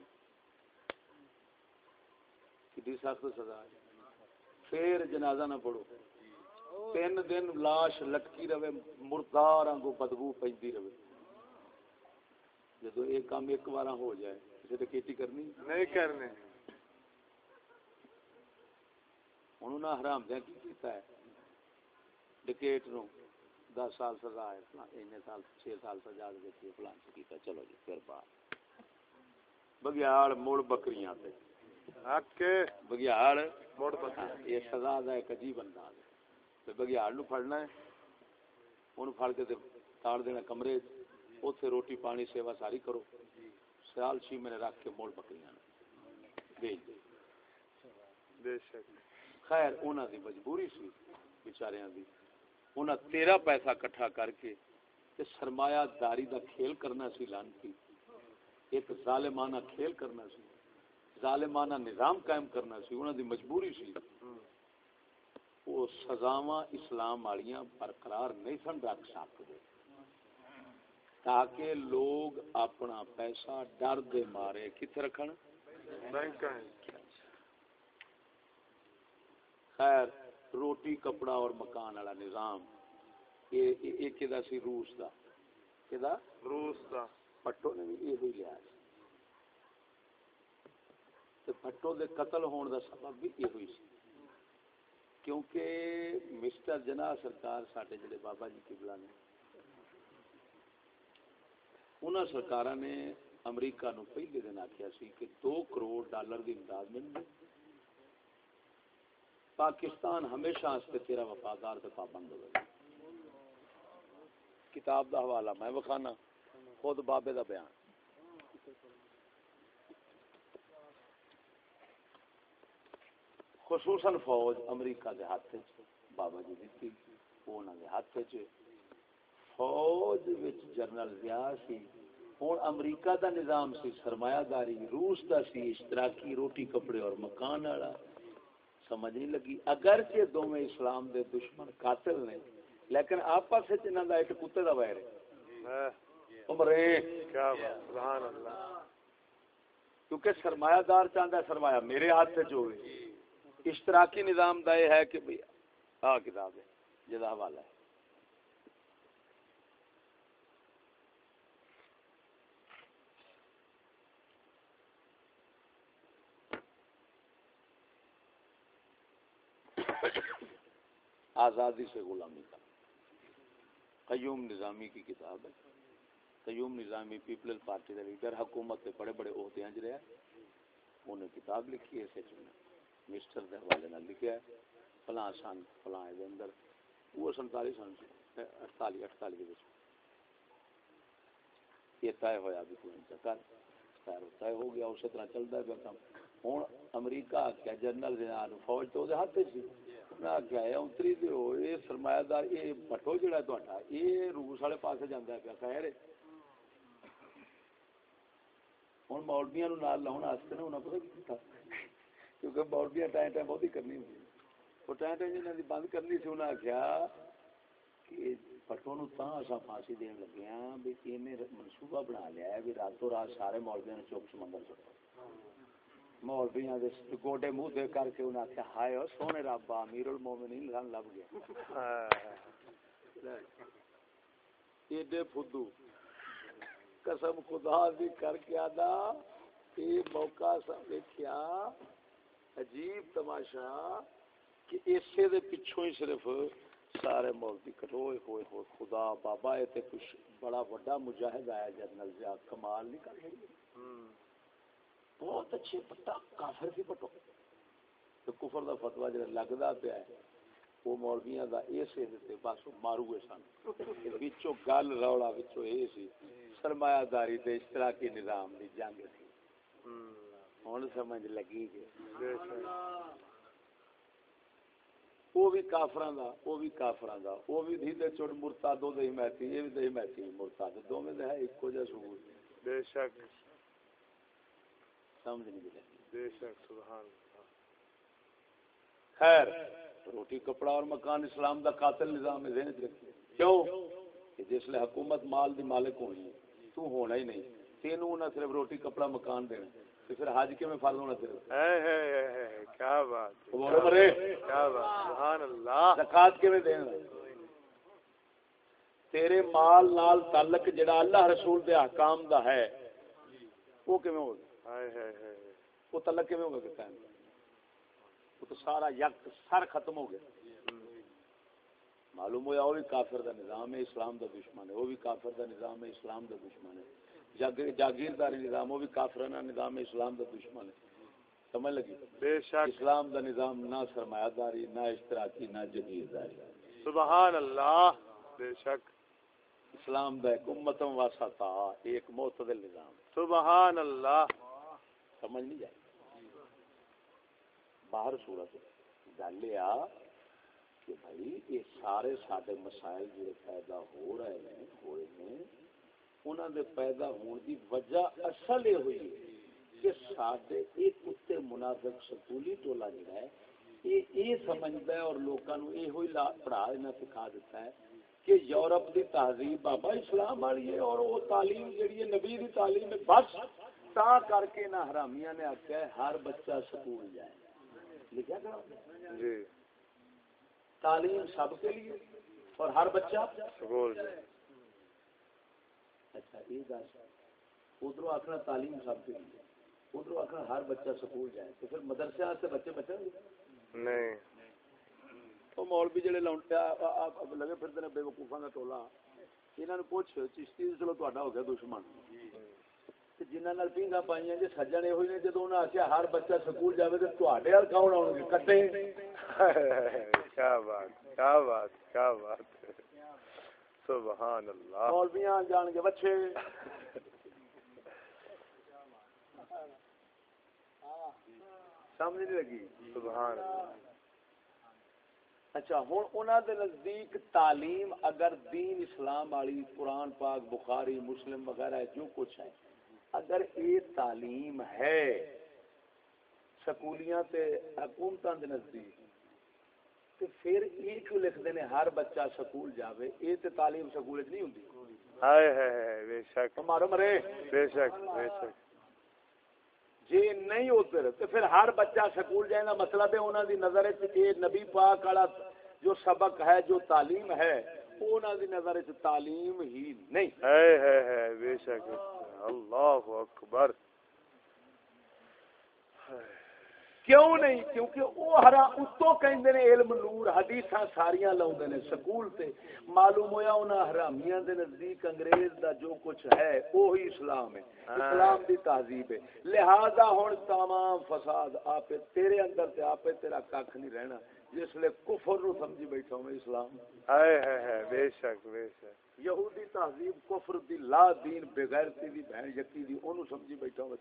کتنی سخت سزا ہے پھر جنازہ نہ پڑھو تین دن لاش لٹکی رہے مردار آنگو بدبو پہنتی رہے جدو یہ کام ایک بار ہو جائے کسی ڈکیٹی کرنی نہیں کرنے انہوں نے حرام دیا کی کیتا ہے ڈکیٹ نو دس سال سزا ہے سال چھ سال سزا دیتی فلان سے کیتا چلو جی پھر بات بگیاڑ مڑ بکریاں تے بگیاڑ پتی یہ سزا دا ایک عجیب انداز ہے تے بگیاڑ نو پھڑنا ہے اونوں پھڑ کے تاڑ دینا کمرے اوتھے روٹی پانی سیوا ساری کرو۔ سیال چھ مہینے رکھ کے موڑ بکریاں بھیج دے خیر انہاں دی مجبوری سی بیچاریاں دی۔ تیرا پیسہ کٹھا کر کے تے سرمایہ داری دا کھیل کرنا سی لانتی ایک ظالمانہ کھیل کرنا سی ظالمانہ نظام قائم کرنا سی انہاں دی مجبوری سی۔ وہ سزاواں اسلام والیاں برقرار نہیں سن رکھ سکتے۔ تاکہ لوگ اپنا پیسہ ڈر دے مارے۔ کتنے رکھن؟ خیر روٹی کپڑا اور مکان والا نظام۔ یہ یہ- یہ کدا سی؟ روس دا۔ کدا روس دا۔ پٹو نے بھی یہ لیا۔ تے پٹو دے قتل ہون دا سبب بھی یہ ہوئی سی۔ کیونکہ مسٹر جناح سرکار ساڈے جڑے بابا جی قبلہ نے، انہاں سرکاراں نے امریکہ نو پہلے دن آکھیا سی کہ دو کروڑ ڈالر دی امداد ملے پاکستان ہمیشہ واسطے تیرا وفادار تے پابند ہوے کتاب دا حوالہ میں وکھانا، خود بابے دا بیان۔ خصوصاً فوج امریکہ دے ہاتھ بابا جی دتی وہ انہاں دے ہاتھ فوج وچ جنرل ضیاء سی۔ ہن امریکہ دا نظام سی سرمایہ داری روس دا سی اشتراکی روٹی کپڑے اور مکان والا۔ سمجھ نہیں لگی۔ اگرچہ دونوں اسلام دے دشمن قاتل نے لیکن آپس وچ انہاں دا ایک کتے دا ویر ہے۔ عمرے کیا بات سبحان اللہ۔ کیونکہ سرمایہ دار ہے سرمایہ میرے ہاتھ سے جو ہے اشتراکی نظام دا یہ ہے کہ بھئی آ کتاب ہے جدا حوالہ ہے۔ آزادی سے غلامی کا۔ قیوم نظامی کی کتاب ہے۔ قیوم نظامی پیپلز پارٹی کا لیڈر، حکومت کے بڑے بڑے عہدے انج رہا انہیں کتاب لکھی ہے سچ میں مسٹر دے حوالے نال لکھیا ہے، فلاں سن، فلاں دے اندر۔ وہ سنتالی سن، اٹھتالی اٹھتالی دے وچ۔ یہ طے ہویا بھی کوئی نہیں کر خیر طے ہو گیا، اسی طرح چلتا ہے پیا کام ہوں امریکہ آخیا جنرل جنرل فوج تو وہ ہاتھ سی۔ میں آخیا ہے اتری دے ہو یہ سرمایہ دار یہ بٹو جڑا تا یہ روس والے پاسے جانا پیا۔ خیر ہوں مولبیاں نو نال لاؤن واسطے نا انہاں پتہ کی کیتا؟ کیونکہ مولبیاں ٹائم ٹائم بہت ہی کرنی ہوندی وہ ٹائم ٹائم جنہاں دی بند کرنی سی انہاں آخیا کہ پٹو نو تاں اساں پھانسی دین لگے ہاں بھی اینے منصوبہ بنا لیا ہے بھی راتوں رات سارے مولبیاں نو چوک سمندر سٹو مولبیاں دے گوڈے منہ دے کر کے انہاں آخیا ہائے او سونے رب، امیر المومنین سان لب گیا۔ ایڈے فدو۔ قسم خدا دی کر کے آدا یہ موقع سا دیکھیا عجیب تماشا کہ اسے دے پچھوں ہی صرف سارے مولوی کٹوئے ہوئے ہوئے خدا بابا یہ تے کچھ بڑا بڑا مجاہد آیا جنرل ضیاء کمال نہیں کر رہی۔ بہت اچھے پٹا کافر سی پٹو تو کفر دا فتوا جڑا لگدا پیا ہے وہ مولویاں دا اسے دتے بس وہ ماروے سن۔ وچوں گل رولا وچوں اے سی۔ سرمایہ داری تے اشتراکی نظام دی جنگ سی۔ ہن سمجھ لگی شک وہ بھی کافراں دا وہ بھی کافراں دا۔ وہ بھی دھی تے چڑ مرتاد دے حمایتی یہ بھی دے حمایتی مرتاد دوویں دے ہے اکو جا سور بے شک۔ سمجھ نہیں لگی۔ بے شک سبحان خیر روٹی کپڑا اور مکان اسلام دا قاتل نظام ذہن چ رکھیے۔ کیوں؟ کہ جس لیے حکومت مال دی مالک ہونی ہے تو ہونا ہی نہیں۔ تینوں نہ صرف روٹی کپڑا مکان دینا۔ پھر حج کے میں فرض ہونا صرف ہے ہے ہے ہے کیا بات ہے، بولو مرے کیا بات سبحان اللہ۔ زکات کے میں دینا تیرے مال نال تعلق جڑا اللہ رسول دے احکام دا ہے۔ وہ کیویں ہوگا ہائے ہائے ہائے۔ وہ تعلق کیویں ہوگا وہ تو سارا یک سر ختم ہو گیا۔ معلوم ہوا وہ بھی کافر دا نظام ہے اسلام دا دشمن ہے۔ وہ بھی کافر دا نظام ہے اسلام دا دشمن ہے۔ جاگیرداری نظام وہ بھی کافرانہ نظام اسلام دا دشمن ہے۔ سمجھ لگی؟ بے شک۔ اسلام دا نظام نہ سرمایہ داری نہ اشتراکی نہ جگیرداری سبحان اللہ۔ بے شک۔ اسلام دا ایک امتم واسطہ ایک معتدل نظام۔ سبحان اللہ۔ سمجھ نہیں جائے باہر صورت گل یہ کہ بھائی یہ سارے سارے مسائل جڑے پیدا ہو رہے ہیں ہوئے ہیں انہوں دے پیدا ہونے دی وجہ اصل یہ ہوئی کہ سارے ایک کتے منافق سکولی ٹولا جڑا ہے یہ یہ سمجھتا ہے اور یہ ہوئی پڑھا دینا سکھا دیتا ہے کہ یورپ دی تہذیب بابا اسلام والی ہے اور وہ تعلیم جڑی ہے نبی دی تعلیم ہے بس تا کر کے نہ حرامیاں نے ہے ہر بچہ سکول جائے۔ لکھا کرو؟ جی۔ تعلیم سب کے لیے اور ہر بچہ سکول اچھا یہ دس ادھر آخنا تعلیم سب کے لیے ادھر آخنا ہر بچہ سکول جائے۔ تو پھر مدرسے واسطے بچے گے؟ نہیں۔ وہ مولوی جڑے لونٹے لگے پھرتے ہیں بے وقوفاں کا ٹولا۔ انہوں نے پوچھ چشتی چلو تا ہو گیا دشمن۔ تے جنہاں نال پینگا پائیاں جے سجن یہ ہوئی نے جدوں انہاں ہر بچہ سکول جاوے تے کون آؤ گے کٹے۔ کیا بات کیا بات کیا بات سبحان اللہ۔ مولویاں جان گے بچے۔ سمجھ نہیں لگی؟ سبحان اللہ۔ اچھا ہوں انہوں دے نزدیک تعلیم اگر دین اسلام والی قرآن پاک بخاری مسلم وغیرہ جو کچھ ہے اگر یہ تعلیم ہے سکولیاں تے حکومتاں دے نزدیک تے پھر یہ کیوں ہر بچہ سکول جاوے؟ تے تعلیم سکول وچ نہیں ہوندی۔ ہائے ہائے بے شک۔ مارو مرے۔ بے شک بے شک۔ جی نہیں ادھر تو پھر ہر بچہ سکول جائے مطلب ہے انہوں دی نظر نبی پاک والا جو سبق ہے جو تعلیم ہے انہوں دی نظر تعلیم ہی نہیں۔ بے شک۔ اللہ اکبر۔ کیوں نہیں؟ کیونکہ وہ ہرا اتو کہندے نے علم نور حدیثاں ساریاں لاؤندے نے سکول تے۔ معلوم ہویا انہاں حرامیاں دے نزدیک انگریز دا جو کچھ ہے وہی اسلام ہے۔ اسلام دی تہذیب ہے۔ لہذا ہن تمام فساد آپ تیرے اندر تے آپ تیرا کھ نہیں رہنا۔ جس لے کفر نو سمجھی بیٹھا ہوں اسلام۔ ہائے ہائے ہائے بے شک بے شک۔ یہودی تہذیب کفر دی لا دین بغیرتی دی بہن یقی دی اونوں سمجھی بیٹھا ہوں آ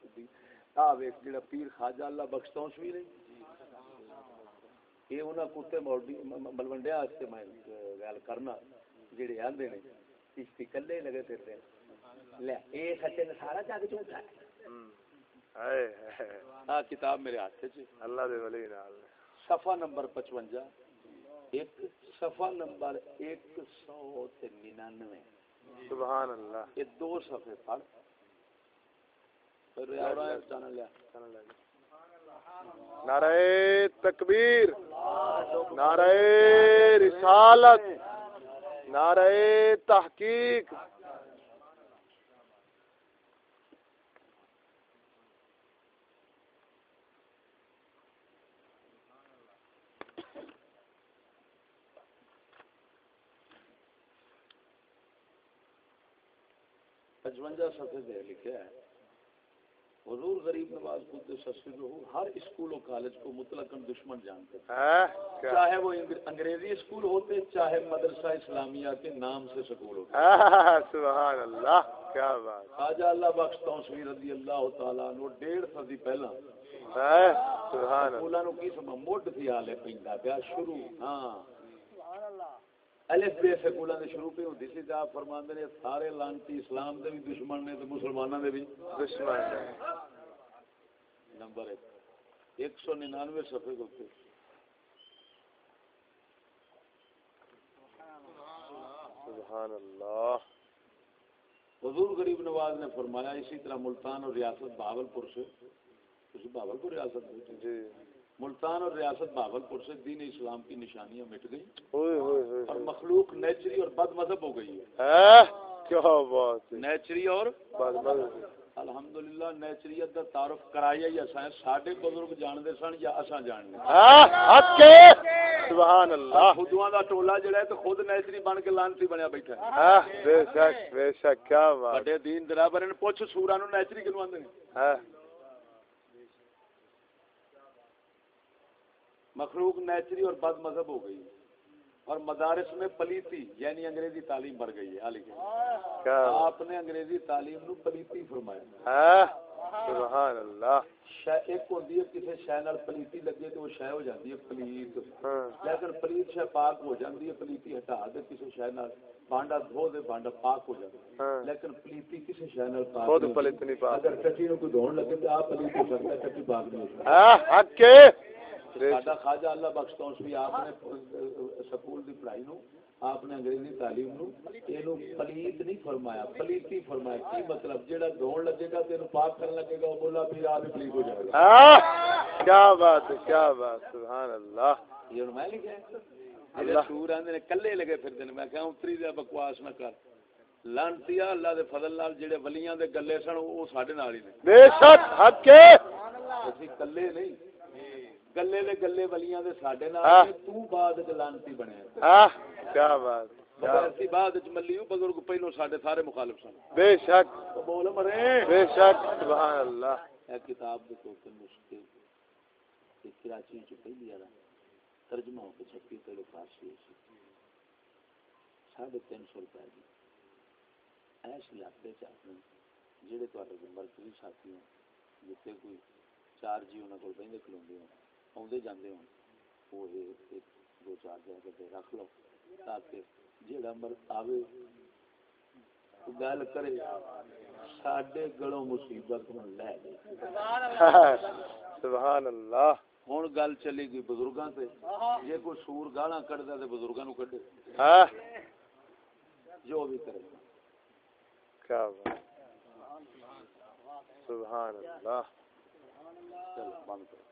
ویکھ جڑا پیر خواجہ اللہ بھی نہیں؟ یہ انہاں کتے مولوی واسطے میں گل کرنا جڑے آندے نے چشتی کلے لگے لے اے سچے نے سارا جگ جھوٹا ہے۔ ہائے آ کتاب میرے ہاتھ چ۔ اللہ دے ولی نال۔ صفحہ نمبر 55 ایک صفحہ نمبر 199 سبحان اللہ۔ یہ دو صفحے پڑھ پھر اور چینل لیا نعرہ تکبیر نعرہ رسالت نعرہ تحقیق۔ پچوجا صفحے دے لکھا ہے۔ حضور غریب نواز سسر ہر اسکول و کالج کو مطلق دشمن جانتے تھے۔ ہاں چاہے وہ انگ- انگریزی اسکول ہوتے چاہے مدرسہ اسلامیہ کے نام سے سکول ہوتے۔ ہاں، سبحان اللہ کیا بات۔ خواجہ اللہ بخش توسوی رضی اللہ تعالیٰ عنہ ڈیڑھ صدی پہلا۔ ہاں، سبحان اللہ نو کی سما مڈ تھی حالے پیندا پیا شروع۔ ہاں۔ الف بے سکولاں دے شروع پہ ہوندی سی آپ فرماندے نے سارے لانتی اسلام دے بھی دشمن نے تے مسلماناں دے بھی۔ دشمن ہے نمبر ایک۔ ایک سو ننانوے صفحے کے اوپر۔ سبحان اللہ۔ حضور غریب نواز نے فرمایا اسی طرح ملتان اور ریاست بہاولپور سے۔ اسی بہاولپور ریاست۔ جی۔ ملتان اور ریاست بہاولپور سے دین اسلام کی نشانیاں مٹ گئی اور مخلوق نیچری اور بد مذہب ہو گئی ہے۔ کیا بات ہے۔ نیچری اور بس الحمدللہ نیچریت دا تعارف کرایا ہی اساں ساڈے بزرگ جانتے سن یا اساں ہاتھ کے۔ سبحان اللہ خودواں دا ٹولا جڑا ہے تو خود نیچری بن کے لانتی بنیا بیٹھا ہے۔ بے شک بے شک کیا بات۔ بڑے دین درابر نے پوچھ سورا نو نیچری کنو آندے نے ہاں مخلوق نیچری اور بد مذہب ہو گئی اور مدارس میں پلیتی یعنی انگریزی تعلیم بڑھ گئی ہے آپ نے انگریزی تعلیم نو پلیتی فرمایا ہاں؟ سبحان اللہ۔ شے ایک ہے کسی پلیتی لگے تو وہ شے ہو جاتی ہے پلیت۔ ہاں۔ لیکن پلیت شے پاک ہو جاتی ہے پلیتی ہٹا دے کسی نال بانڈا دھو دے بانڈا پاک ہو جاتا ہے۔ ہاں۔ لیکن پلیتی کسی پاک خود پلت نہیں پا اگر نو کوئی دھون لگے تو آپ پلیت ہو سکتا ہے پاک نہیں ہو کے۔ ساڈا خواجہ اللہ بخش تو بھی آپ نے سکول دی پڑھائی نو آپ نے انگریزی تعلیم نو اینو پلیت نہیں فرمایا پلیتی فرمایا کی مطلب؟ جیڑا دھون لگے گا تے اینو پاک کرن لگے گا بولا پھر آپ پلیت ہو جائے گا۔ کیا بات ہے کیا بات سبحان اللہ۔ یہ میں لکھا ہے اللہ۔ اللہ۔ سور آندے نے کلے لگے پھر نے۔ میں کہا اتری دے بکواس نہ کر۔ لانتیا اللہ دے فضل نال جڑے ولیاں دے گلے سن وہ ساڈے نال ہی نے۔ بے شک حق کے۔ اسی کلے نہیں گلے دے گلے ولیاں دے ساڈے۔ نال تو بعد وچ لانتی بنیا کیا بات ایسی بعد وچ ملیو بزرگ پہلو ساڈے سارے مخالف سن بے شک بول مرے بے شک سبحان اللہ اے کتاب دے تے کراچی چ پہلی ترجمہ ہو کے چھپی تے فارسی سی ساڑھے تین سو روپے دی ایس علاقے چ اپنے جہے تے مرکزی ساتھی ہیں کوئی چار جی ہو آدھے جانے ہو وہ دو چار جگہ رکھ لو تاکہ جہاں مر آوے گل کرے ساڈے گلوں مصیبت ہوں لے لے۔ سبحان اللہ ہوں گل چلی گئی بزرگاں تے۔ جے کوئی سور گالاں کڈدا تے بزرگاں نو کڈے۔ ہاں؟ جو بھی کرے۔ کیا بات۔ سبحان اللہ چلو بند کرو۔